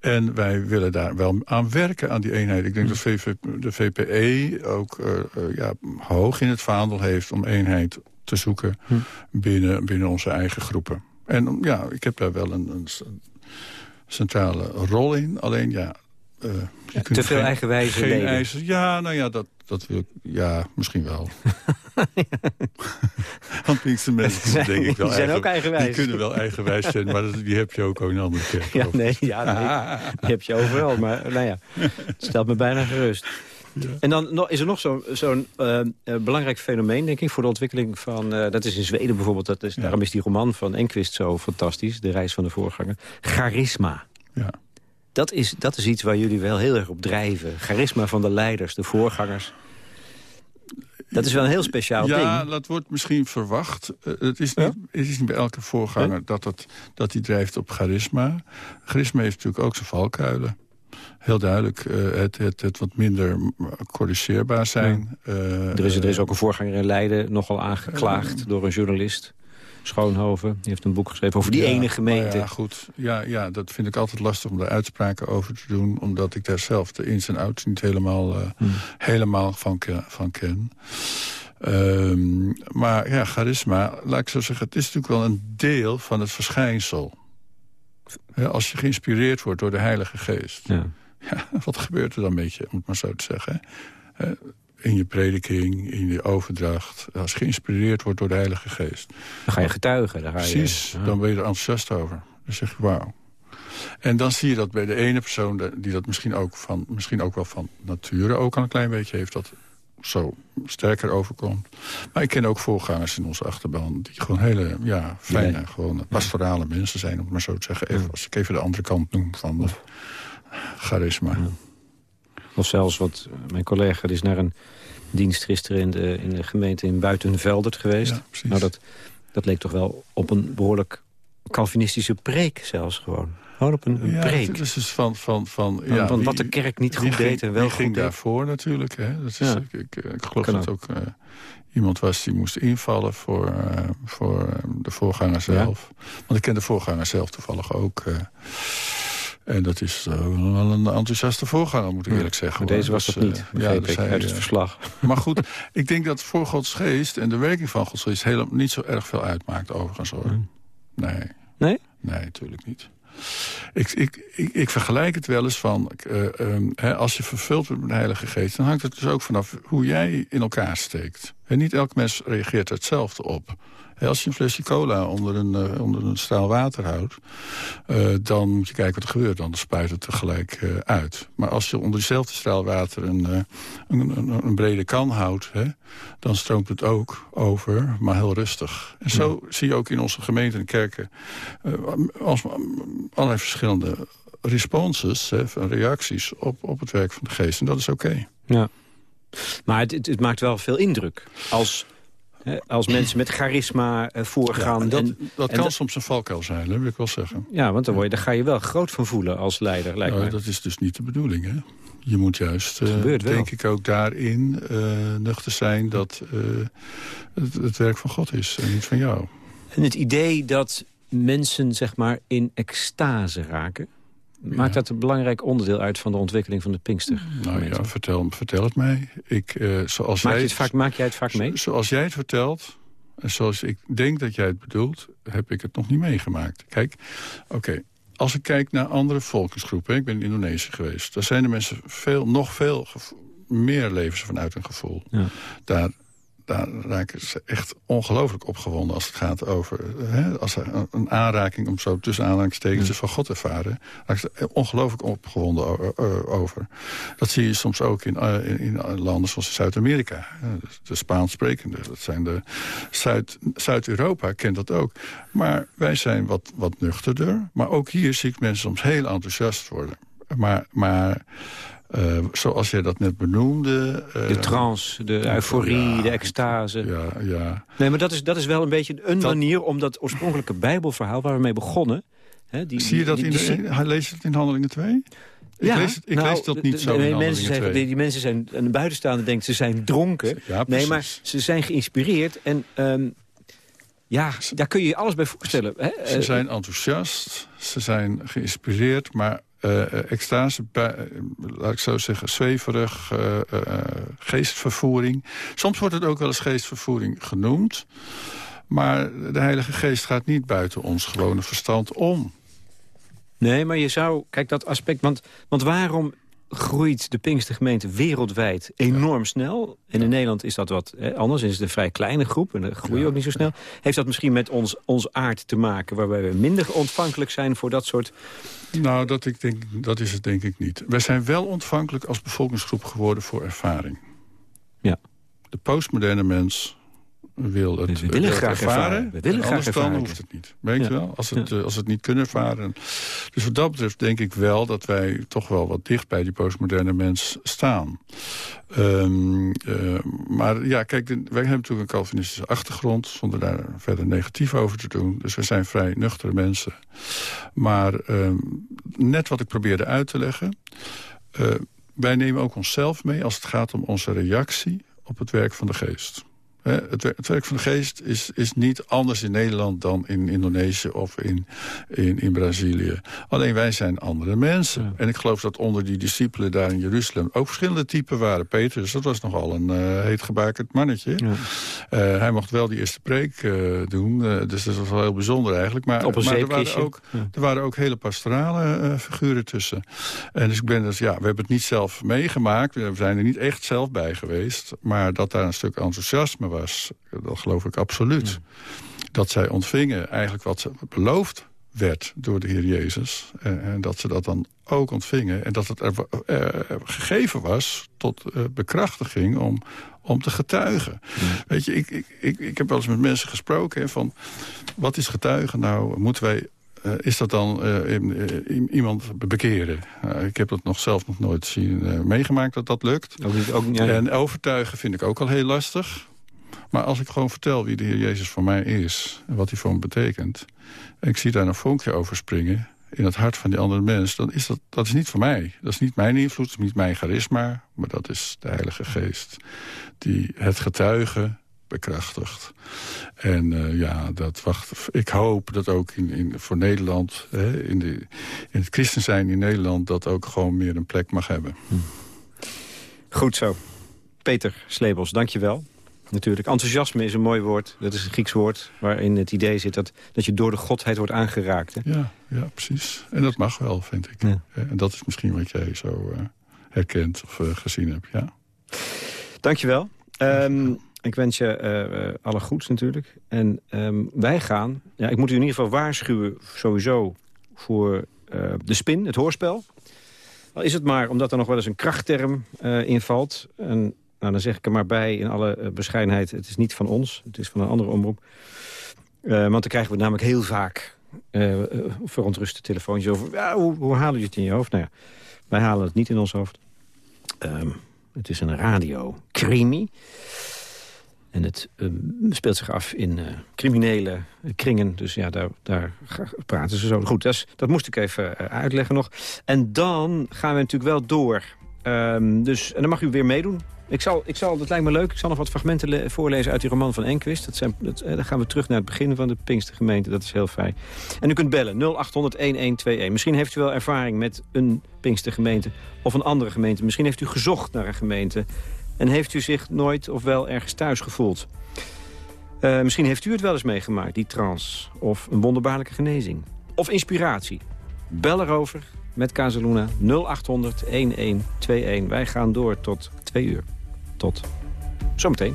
En wij willen daar wel aan werken, aan die eenheid. Ik denk dat VV, de VPE ook eh, eh, ja, hoog in het vaandel heeft om eenheid te zoeken binnen, binnen onze eigen groepen. En ja, ik heb daar wel een, een centrale rol in. Alleen ja... eh, je kunt te veel eigenwijze geen leden. eisen. Ja, nou ja, dat, dat wil ik... Ja, misschien wel. Want linkse mensen Zijn- denk ik wel die zijn ook eigenwijs. Die kunnen wel eigenwijs zijn, maar dat, die heb je ook in andere kerken. Ja, nee, ja, nee, die heb je overal. Maar nou ja, het stelt me bijna gerust. En dan is er nog zo'n eh, eh, belangrijk fenomeen, denk ik, voor de ontwikkeling van... eh, dat is in Zweden bijvoorbeeld, dat is, Ja. daarom is die roman van Enquist zo fantastisch, De Reis van de Voorganger. Charisma. Ja. Dat is, dat is iets waar jullie wel heel erg op drijven. Charisma van de leiders, de voorgangers. Dat is wel een heel speciaal ja, ding. dat wordt misschien verwacht. Het, is niet, het is niet bij elke voorganger dat, het, dat die drijft op charisma. Charisma heeft natuurlijk ook zijn valkuilen. Heel duidelijk, eh, het, het, het wat minder corrigeerbaar zijn. Eh, Er is, er is ook een voorganger in Leiden nogal aangeklaagd door een journalist. Schoonhoven, die heeft een boek geschreven over die Ja, ene gemeente. Ja, goed. Ja, ja, dat vind ik altijd lastig om daar uitspraken over te doen. Omdat ik daar zelf de ins en outs niet helemaal, eh, Hmm. helemaal van, van ken. Ehm, maar ja, charisma, laat ik zo zeggen... het is natuurlijk wel een deel van het verschijnsel. Als je geïnspireerd wordt door de Heilige Geest... Ja. Ja, wat gebeurt er dan met je, om het maar zo te zeggen? In je prediking, in je overdracht. Als je geïnspireerd wordt door de Heilige Geest. Dan ga je getuigen. Dan ga je, Precies, Ja. dan ben je er enthousiast over. Dan zeg je wauw. En dan zie je dat bij de ene persoon die dat misschien ook, van, misschien ook wel van nature ook al een klein beetje heeft... dat zo sterker overkomt. Maar ik ken ook voorgangers in onze achterban... die gewoon hele ja, fijne, Nee. gewoon pastorale mensen zijn... om het maar zo te zeggen. Even, als ik even de andere kant noem van de charisma. Of zelfs, wat mijn collega die is naar een dienst gisteren in de, in de gemeente in Buitenveldert geweest. Ja, nou, dat, dat leek toch wel op een behoorlijk Calvinistische preek zelfs gewoon. Gewoon op een, een Ja, preek. het is dus van... van, van, Van- ja, van wie- wat de kerk niet goed deed en wel goed ging deed. daarvoor natuurlijk. Hè? Dat is, Ja. ik, ik, ik geloof dat ook eh, iemand was die moest invallen voor, eh, voor eh, de voorganger zelf. Want ik ken de voorganger zelf toevallig ook. eh. en dat is eh, wel een enthousiaste voorganger, moet ik Ja, eerlijk zeggen. Maar deze was Dus, dat niet, eh, begreep dus hij, uit het eh, verslag. Maar goed, ik denk dat voor Gods geest en de werking van Gods geest... helemaal niet zo erg veel uitmaakt overigens hoor. Hmm. Nee. Nee? Nee, natuurlijk niet. Ik, ik, ik, vergelijk het wel eens van... eh, ehm, hè, als je vervuld wordt met de Heilige Geest... dan hangt het dus ook vanaf hoe jij in elkaar steekt. En niet elk mens reageert er hetzelfde op. Als je een flesje cola onder een, eh, onder een straal water houdt... eh, dan moet je kijken wat er gebeurt. Dan spuit het tegelijk eh, uit. Maar als je onder diezelfde straal water een, een, een, een brede kan houdt... Hè, dan stroomt het ook over, maar heel rustig. En zo zie je ook in onze gemeenten en kerken... als, allerlei verschillende responses, hè, van reacties op, op het werk van de geest. En dat is oké. Ja. Maar het, het, het maakt wel veel indruk als, als mensen met charisma eh, voorgaan. dat, en, dat en kan dat- soms een valkuil zijn, hè, wil ik wel zeggen. ja, want dan word je, daar ga je wel groot van voelen als leider, lijkt Nou, mij. dat is dus niet de bedoeling, hè? Je moet juist, eh, wel. denk ik, ook daarin eh nuchter zijn... dat het, het werk van God is en niet van jou. En het idee dat mensen zeg maar in extase raken... maakt dat een belangrijk onderdeel uit van de ontwikkeling van de Pinkster? Nou ja, vertel, vertel het mij. Ik, eh, zoals Maak, jij het vaak, maak jij het vaak mee? Zo- Zoals jij het vertelt, en zoals ik denk dat jij het bedoelt... heb ik het nog niet meegemaakt. Kijk, oké, als ik kijk naar andere volkingsgroepen... hè, ik ben in Indonesië geweest... daar zijn de mensen veel, nog veel meer leven ze vanuit een gevoel. Ja. Daar, daar raken ze echt ongelooflijk opgewonden als het gaat over... Hè, als er een- aanraking, om zo tussen aanhalingstekens van God ervaren... raken ze ongelooflijk opgewonden over. Dat zie je soms ook in, eh, in, in landen zoals Zuid-Amerika. De Spaans sprekende, dat zijn de Zuid- Zuid-Europa kent dat ook. Maar wij zijn wat, wat nuchterder. Maar ook hier zie ik mensen soms heel enthousiast worden. Maar, maar eh, zoals jij dat net benoemde... eh, De trance, de euforie, ja, de extase. Ja, ja. Nee, maar dat is, dat is wel een beetje een Dat- manier om dat oorspronkelijke bijbelverhaal... waar we mee begonnen... Hè, die, Zie je dat die- in de, die- lees je het in Handelingen 2? Ik, Ja, lees, het, ik nou, lees dat niet zo de- in mensen 2. die, die mensen zijn, een buitenstaander denkt ze zijn dronken. Ja, nee, maar ze zijn geïnspireerd. En ehm, ja, daar kun je je alles bij voorstellen. Hè? Ze Eh, zijn enthousiast, ze zijn geïnspireerd, maar eh eh, extase, bij- eh, laat ik zo zeggen, zweverig, geestvervoering. Soms wordt het ook wel eens geestvervoering genoemd. Maar de Heilige Geest gaat niet buiten ons gewone verstand om. Nee, maar je zou... Kijk, dat aspect... Want, want waarom groeit de Pinkstergemeente wereldwijd enorm snel? En in Nederland is dat wat hè, anders. Is het een vrij kleine groep en dan groei je ook niet zo snel. Heeft dat misschien met ons, ons aard te maken... waarbij we minder ontvankelijk zijn voor dat soort... Nou, dat, ik denk, dat is het denk ik niet. Wij zijn wel ontvankelijk als bevolkingsgroep geworden voor ervaring. Ja. De postmoderne mens wil het, Dus we willen het graag ervaren. We willen en graag anders dan ervaren. hoeft het niet. Weet Ja. je wel? Als het, eh, als het niet kunnen ervaren. Dus wat dat betreft denk ik wel dat wij toch wel wat dicht bij die postmoderne mens staan. Ehm, eh, maar ja, kijk, wij hebben natuurlijk een Calvinistische achtergrond... zonder daar verder negatief over te doen. Dus we zijn vrij nuchtere mensen. Maar ehm, net wat ik probeerde uit te leggen... eh, wij nemen ook onszelf mee als het gaat om onze reactie op het werk van de geest. Het, wer- het werk van de geest is, is niet anders in Nederland dan in Indonesië of in, in, in Brazilië. Alleen wij zijn andere mensen. En ik geloof dat onder die discipelen daar in Jeruzalem ook verschillende typen waren. Petrus, dat was nogal een eh heet gebakerd mannetje. Ja. Eh, hij mocht wel die eerste preek eh, doen, dus dat was wel heel bijzonder eigenlijk. Maar, Op een maar er, waren ook, Ja. er waren ook hele pastorale figuren tussen. En dus ik ben dus, ja, we hebben het niet zelf meegemaakt. We zijn er niet echt zelf bij geweest. Maar dat daar een stuk enthousiasme was, dat geloof ik absoluut. Dat zij ontvingen eigenlijk wat ze beloofd werd door de Heer Jezus. En, en dat ze dat dan ook ontvingen. En dat het er eh, gegeven was tot eh, bekrachtiging om, om te getuigen. Weet je, ik, ik, ik, ik heb wel eens met mensen gesproken hè, van... wat is getuigen nou? Moeten wij... eh, is dat dan eh, eh, iemand bekeren? Nou, ik heb dat nog zelf nog nooit zien, eh, meegemaakt dat dat lukt. Ook niet, ook, ja, En overtuigen vind ik ook al heel lastig. Maar als ik gewoon vertel wie de Heer Jezus voor mij is... en wat hij voor me betekent... en ik zie daar een vonkje over springen... in het hart van die andere mens... dan is dat, dat is niet voor mij. Dat is niet mijn invloed, dat is niet mijn charisma... maar dat is de Heilige Geest... die het getuigen bekrachtigt. En eh, ja, dat wacht. Ik hoop dat ook in, in, voor Nederland... Hè, in, de, in het christen zijn in Nederland... dat ook gewoon meer een plek mag hebben. Goed zo. Peter Slebels, dank je wel. Natuurlijk. Enthousiasme is een mooi woord. Dat is een Grieks woord waarin het idee zit... dat, dat je door de godheid wordt aangeraakt. Hè? Ja, ja, precies. En dat mag wel, vind ik. Ja. En dat is misschien wat jij zo eh, herkent of eh, gezien hebt, ja. Dankjewel. Ehm ik wens je eh, alle goeds natuurlijk. En ehm, wij gaan... Ja, ik moet u in ieder geval waarschuwen sowieso voor de spin, het hoorspel. Al is het maar omdat er nog wel eens een krachtterm invalt. En nou, dan zeg ik er maar bij in alle eh, bescheidenheid... het is niet van ons, het is van een andere omroep. Eh, want dan krijgen we namelijk heel vaak eh, verontruste telefoontjes over... Ja, hoe, hoe halen je het in je hoofd? Nou ja, wij halen het niet in ons hoofd. Ehm, het is een radio-crimi. En het ehm, speelt zich af in criminele kringen. Dus ja, daar, daar praten ze zo. Goed, dat, dat moest ik even uitleggen nog. En dan gaan we natuurlijk wel door. Ehm, dus, en dan mag u weer meedoen. Ik zal, ik zal, dat lijkt me leuk, ik zal nog wat fragmenten le- voorlezen uit die roman van Enquist. Dat zijn, dat, eh, dan gaan we terug naar het begin van de Pinkstergemeente. Dat is heel fijn. En u kunt bellen 0800-1121. Misschien heeft u wel ervaring met een Pinkstergemeente of een andere gemeente. Misschien heeft u gezocht naar een gemeente. En heeft u zich nooit of wel ergens thuis gevoeld. Eh, misschien heeft u het wel eens meegemaakt, die trance. Of een wonderbaarlijke genezing. Of inspiratie. Bel erover met Casaluna 0800-1121. Wij gaan door tot twee uur. Tot zometeen.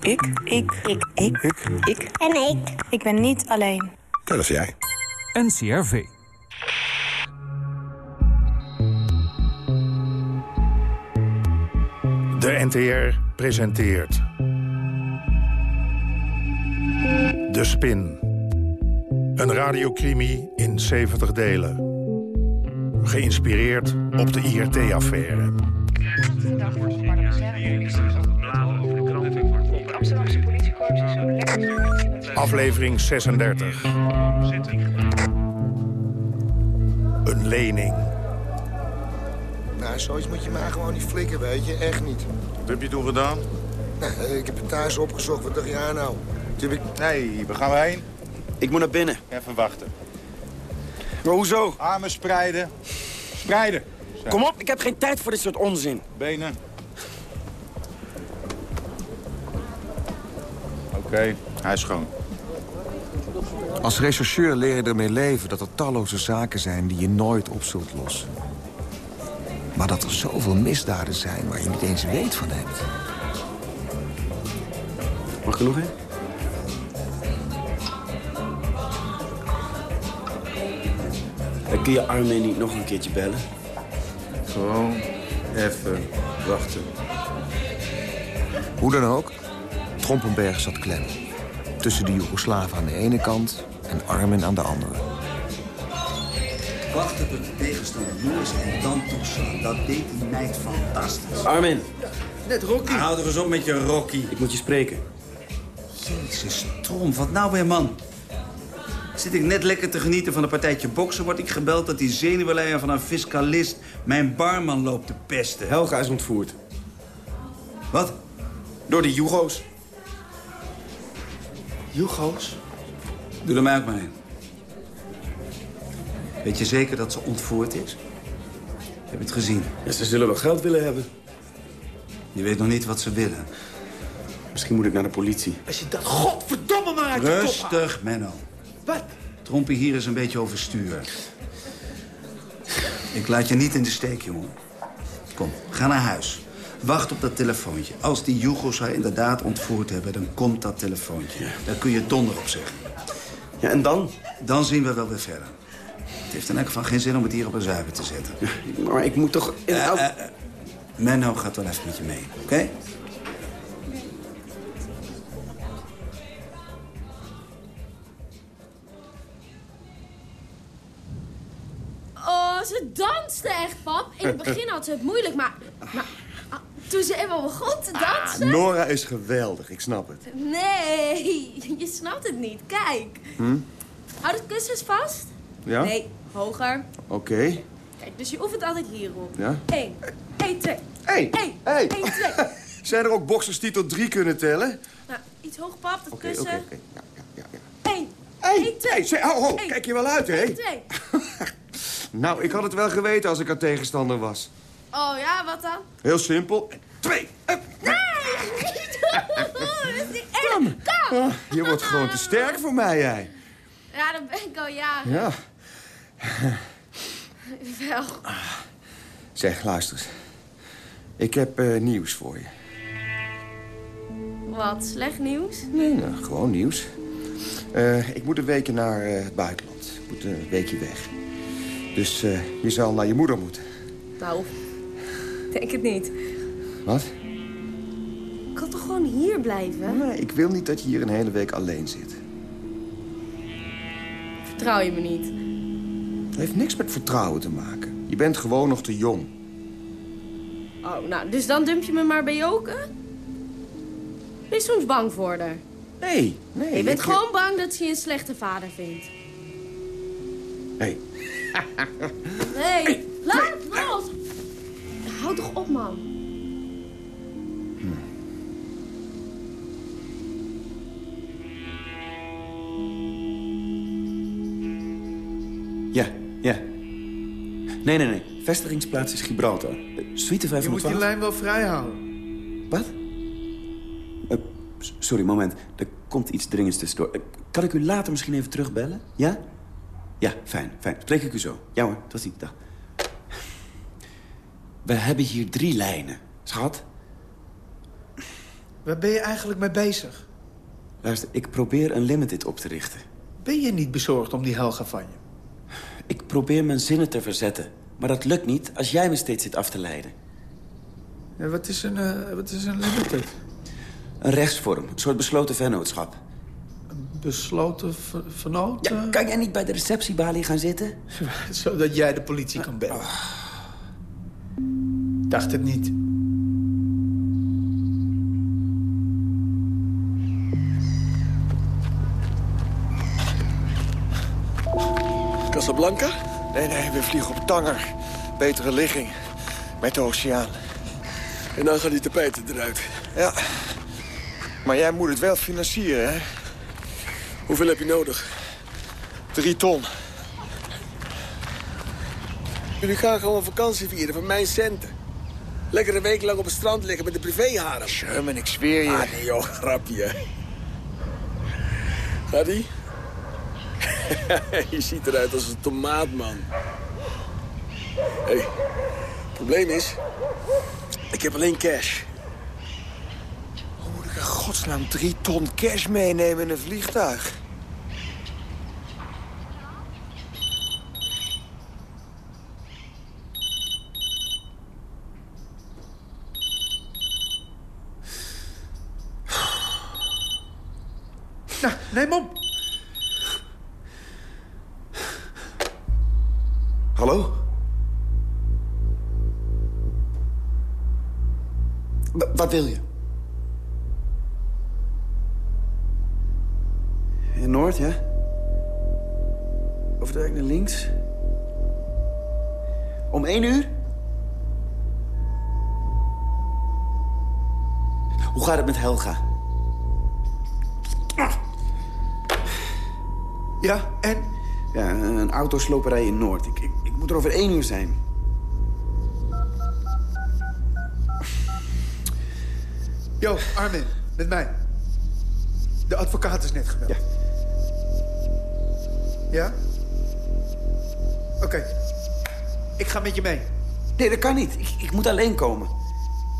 Ik. Ik. Ik. Ik. Ik. En ik. Ik ben niet alleen. Dat is jij. NCRV. De NTR presenteert... De Spin. Een radiocrimi in 70 delen. Geïnspireerd op de IRT-affaire. Aflevering 36. Een lening. Nou, zoiets moet je mij gewoon niet flikken, weet je. Echt niet. Wat heb je toen gedaan? Nou, ik heb het thuis opgezocht. Wat dacht jij nou? Toen heb ik... Nee, waar gaan we heen? Ik moet naar binnen. Even wachten. Maar hoezo? Armen spreiden. Spreiden. Zo. Kom op, ik heb geen tijd voor dit soort onzin. Benen. Oké, hij is schoon. Als rechercheur leer je ermee leven dat er talloze zaken zijn die je nooit op zult lossen. Maar dat er zoveel misdaden zijn waar je niet eens weet van hebt. Mag ik er nog een? Dan kun je Armin niet nog een keertje bellen? Gewoon even wachten. Hoe dan ook, Trompenberg zat klem. Tussen de Joegoslaven aan de ene kant en Armin aan de andere. Joris en dan toeslaan. Dat deed die meid fantastisch. Armin, Net Rocky. hou er eens op met je Rocky. Ik moet je spreken. Jezus, Trom, wat nou weer, man? Zit ik net lekker te genieten van een partijtje boksen... word ik gebeld dat die zenuwleier van een fiscalist... mijn barman loopt te pesten. Helga is ontvoerd. Wat? Door de Jugo's. Jugo's? Doe er mij ook maar in. Weet je zeker dat ze ontvoerd is? Heb je het gezien? Ja, ze zullen wel geld willen hebben. Je weet nog niet wat ze willen. Misschien moet ik naar de politie. Als je dat godverdomme maar uit je kop Rustig, Menno. Wat? Trompie hier is een beetje overstuur. Ik laat je niet in de steek, jongen. Kom, ga naar huis. Wacht op dat telefoontje. Als die Jugos haar inderdaad ontvoerd hebben, dan komt dat telefoontje. Daar kun je donder op zeggen. Ja, en dan? Dan zien we wel weer verder. Het heeft in elk geval geen zin om het hier op een zuiver te zetten. Maar ik moet toch... Eh, eh, eh. Menno gaat wel even met je mee, oké? Oh, ze danste echt, pap. In het begin had ze het moeilijk, maar... maar ah, toen ze eenmaal begon te dansen... Nora is geweldig, ik snap het. Nee, je snapt het niet. Kijk. Hm? Hou de kussens vast. Ja? Nee, hoger. Oké. Kijk, dus je oefent altijd hierop. Ja? Eén, één, twee. Hey, Eén, hey. één, twee. Zijn er ook boksers die tot drie kunnen tellen? Nou, iets hoog, pap, dat kussen. oké, oké. Ja, ja, ja, ja. Eén. Hey, Eén, twee. hey, zeg, oh, oh, Eén. kijk je wel uit, hè? Eén, twee. Nou, ik had het wel geweten als ik haar tegenstander was. Oh ja, wat dan? Heel simpel. Twee. Hup. Nee, niet doen. Niet erg. Kom. Je wordt gewoon te sterk voor mij, jij. Ja, dat ben ik al jaren. Ja. Wel. Zeg, luister eens. Ik heb eh, nieuws voor je. Wat, slecht nieuws? Nee, nou, gewoon nieuws. Eh, ik moet een weekje naar eh, het buitenland. Ik moet een weekje weg. Dus je zal naar je moeder moeten. Nou, denk het niet. Wat? Ik kan toch gewoon hier blijven? Nee, ik wil niet dat je hier een hele week alleen zit. Vertrouw je me niet? Het heeft niks met vertrouwen te maken. Je bent gewoon nog te jong. Oh, nou, dus dan dump je me maar bij Joke? Ben je soms bang voor haar? Nee, nee. je bent ik- gewoon bang dat ze je een slechte vader vindt. Hey, Hé, hey, laat los! Hou toch op, man. Nee, nee, nee. Vestigingsplaats is Gibraltar. Uh, Suite Je moet die 512. lijn wel vrij houden. Wat? Eh, sorry, moment. Er komt iets dringends tussendoor. Eh, kan ik u later misschien even terugbellen? Ja? Ja, fijn, fijn. Spreek ik u zo. Ja hoor, tot ziens. Dag. We hebben hier drie lijnen. Schat, Waar ben je eigenlijk mee bezig? luister, ik probeer een limited op te richten. Ben je niet bezorgd om die Helga van je? Ik probeer mijn zinnen te verzetten. Maar dat lukt niet als jij me steeds zit af te leiden. Ja, wat, is een, eh, wat is een limited? Een rechtsvorm, een soort besloten vennootschap. Besloten ver- vernoot? Ja, kan jij niet bij de receptiebalie gaan zitten? Zodat jij de politie kan bellen. Dacht het niet. Casablanca? Nee, nee, we vliegen op Tanger. Betere ligging. Met de oceaan. En dan gaan die tapijten eruit. Ja. Maar jij moet het wel financieren, hè? Hoeveel heb je nodig? Drie ton. Jullie gaan gewoon vakantie vieren van mijn centen. Lekker een week lang op het strand liggen met de privéharem. Sherman, ik zweer je. Ah, nee joh, grapje. Gaat ie? je ziet eruit als een tomaat, man. Hé, het probleem is... Ik heb alleen cash. Hoe moet ik in godsnaam drie ton cash meenemen in een vliegtuig? Wat wil je? In Noord, ja? Wijk naar links. Om één uur? Hoe gaat het met Helga? Ja, en? Ja, een autosloperij in Noord. Ik, ik, ik moet er over één uur zijn. Jo, Armin, met mij. De advocaat is net gebeld. Ja? Ja? Oké. Ik ga met je mee. Nee, dat kan niet. Ik, ik moet alleen komen.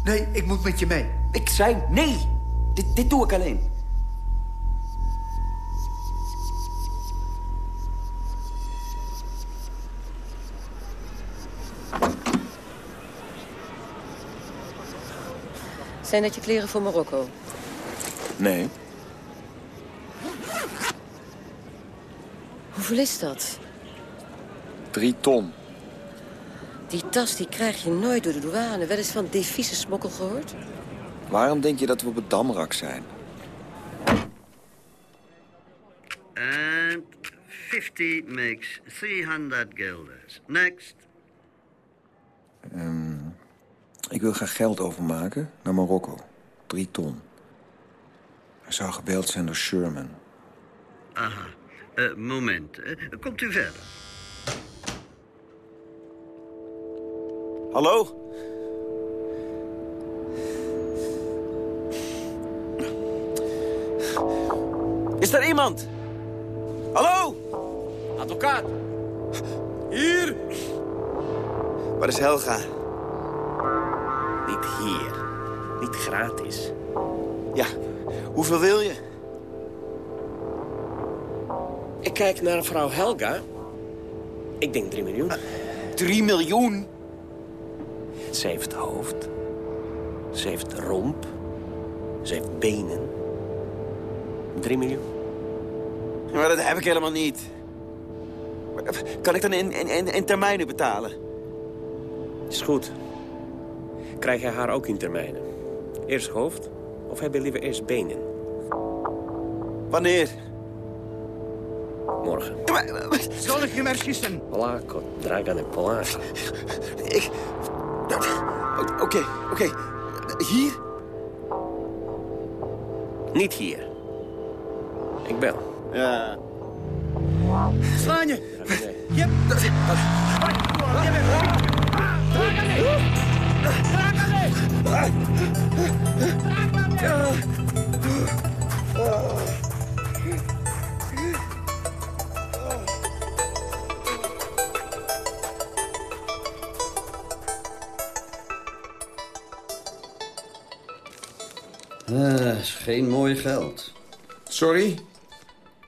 Nee, ik moet met je mee. Ik zei nee. Dit, dit doe ik alleen. Zijn dat je kleren voor Marokko? Nee. Hoeveel is dat? Drie ton. Die tas die krijg je nooit door de douane. Wel eens van devieze smokkel gehoord? Waarom denk je dat we op het Damrak zijn? And 50 makes 300 guilders. Next. Ehm, ik wil graag geld overmaken naar Marokko. Drie ton. Hij zou gebeld zijn door Sherman. Aha. Eh, moment. Eh, komt u verder. Hallo? Is er iemand? Hallo? Advocaat. Hier. Waar is Helga? Niet hier. Niet gratis. Ja, hoeveel wil je? Ik kijk naar mevrouw Helga. Ik denk 3 miljoen. 3 miljoen? Ze heeft hoofd. Ze heeft romp. Ze heeft benen. 3 miljoen. Maar dat heb ik helemaal niet. Kan ik dan in, in, in termijnen betalen? Is goed. Krijg jij haar ook in termijnen? Eerst hoofd, of heb je liever eerst benen? Wanneer? Morgen. Zal ik je maar schissen? Polako, Dragan en Polako. Ik... Oké, oké. Hier? Niet hier. Ik bel. Ja. Slaan je! Eh, is geen mooi geld. Sorry?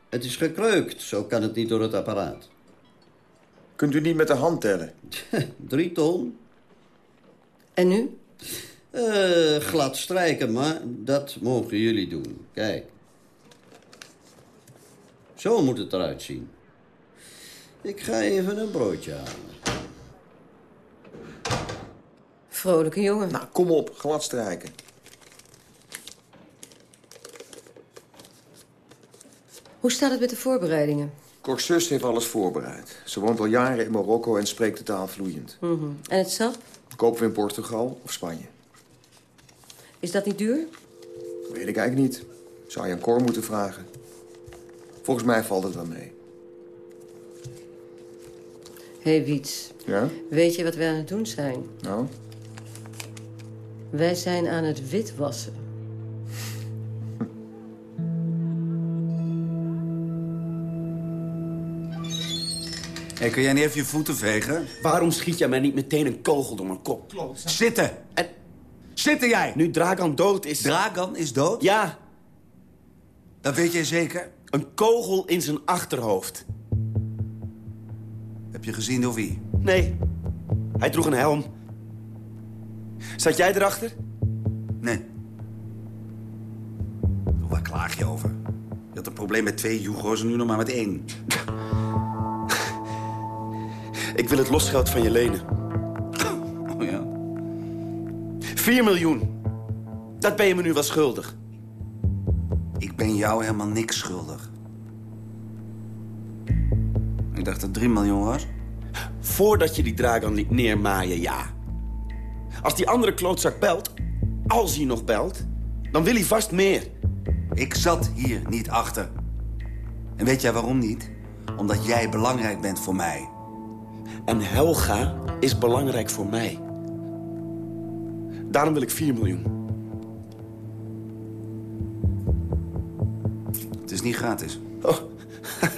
Het is gekreukt, zo kan het niet door het apparaat. Kunt u niet met de hand tellen? Drie ton? En nu? Eh, glad strijken, maar dat mogen jullie doen. Kijk. Zo moet het eruit zien. Ik ga even een broodje halen. Vrolijke jongen. Nou, kom op, glad strijken. Hoe staat het met de voorbereidingen? Corsus heeft alles voorbereid. Ze woont al jaren in Marokko en spreekt de taal vloeiend. Mhm. En het sap? Kopen we in Portugal of Spanje? Is dat niet duur? Weet ik eigenlijk niet. Zou je aan Cor moeten vragen. Volgens mij valt het wel mee. Hé, hey, Wiets. Ja? Weet je wat wij aan het doen zijn? Nou? Wij zijn aan het witwassen. Hey, kun jij niet even je voeten vegen? Waarom schiet jij mij niet meteen een kogel door mijn kop? Zitten! En Zitten jij! nu Dragan dood is... Dragan is dood? Ja, Dat weet jij zeker? een kogel in zijn achterhoofd. Heb je gezien door wie? Nee, hij droeg een helm. Zat jij erachter? Nee. Waar klaag je over? Je had een probleem met twee Jugo's en nu nog maar met één. Ik wil het losgeld van je lenen. Oh ja? 4 miljoen. Dat ben je me nu wel schuldig. Ik ben jou helemaal niks schuldig. Ik dacht dat 3 miljoen was. Voordat je die Dragan liet neermaaien, ja. Als die andere klootzak belt, als hij nog belt... dan wil hij vast meer. Ik zat hier niet achter. En weet jij waarom niet? Omdat jij belangrijk bent voor mij. En Helga is belangrijk voor mij. Daarom wil ik 4 miljoen. Het is niet gratis. Oh.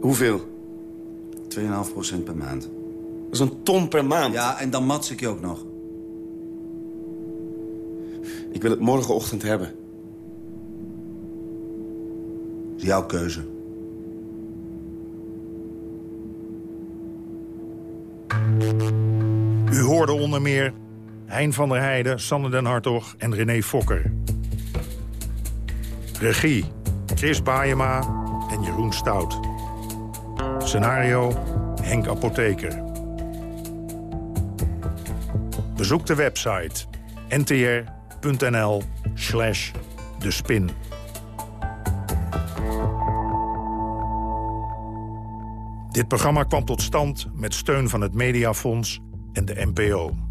Hoeveel? 2,5% per maand. Dat is een ton per maand. Ja, en dan mats ik je ook nog. Ik wil het morgenochtend hebben. is jouw keuze. Onder meer Hein van der Heijden, Sander den Hartog en René Fokker. Regie Chris Baayema en Jeroen Stout. Scenario Henk Apotheker. Bezoek de website ntr.nl slash de spin. Dit programma kwam tot stand met steun van het Mediafonds en de NPO.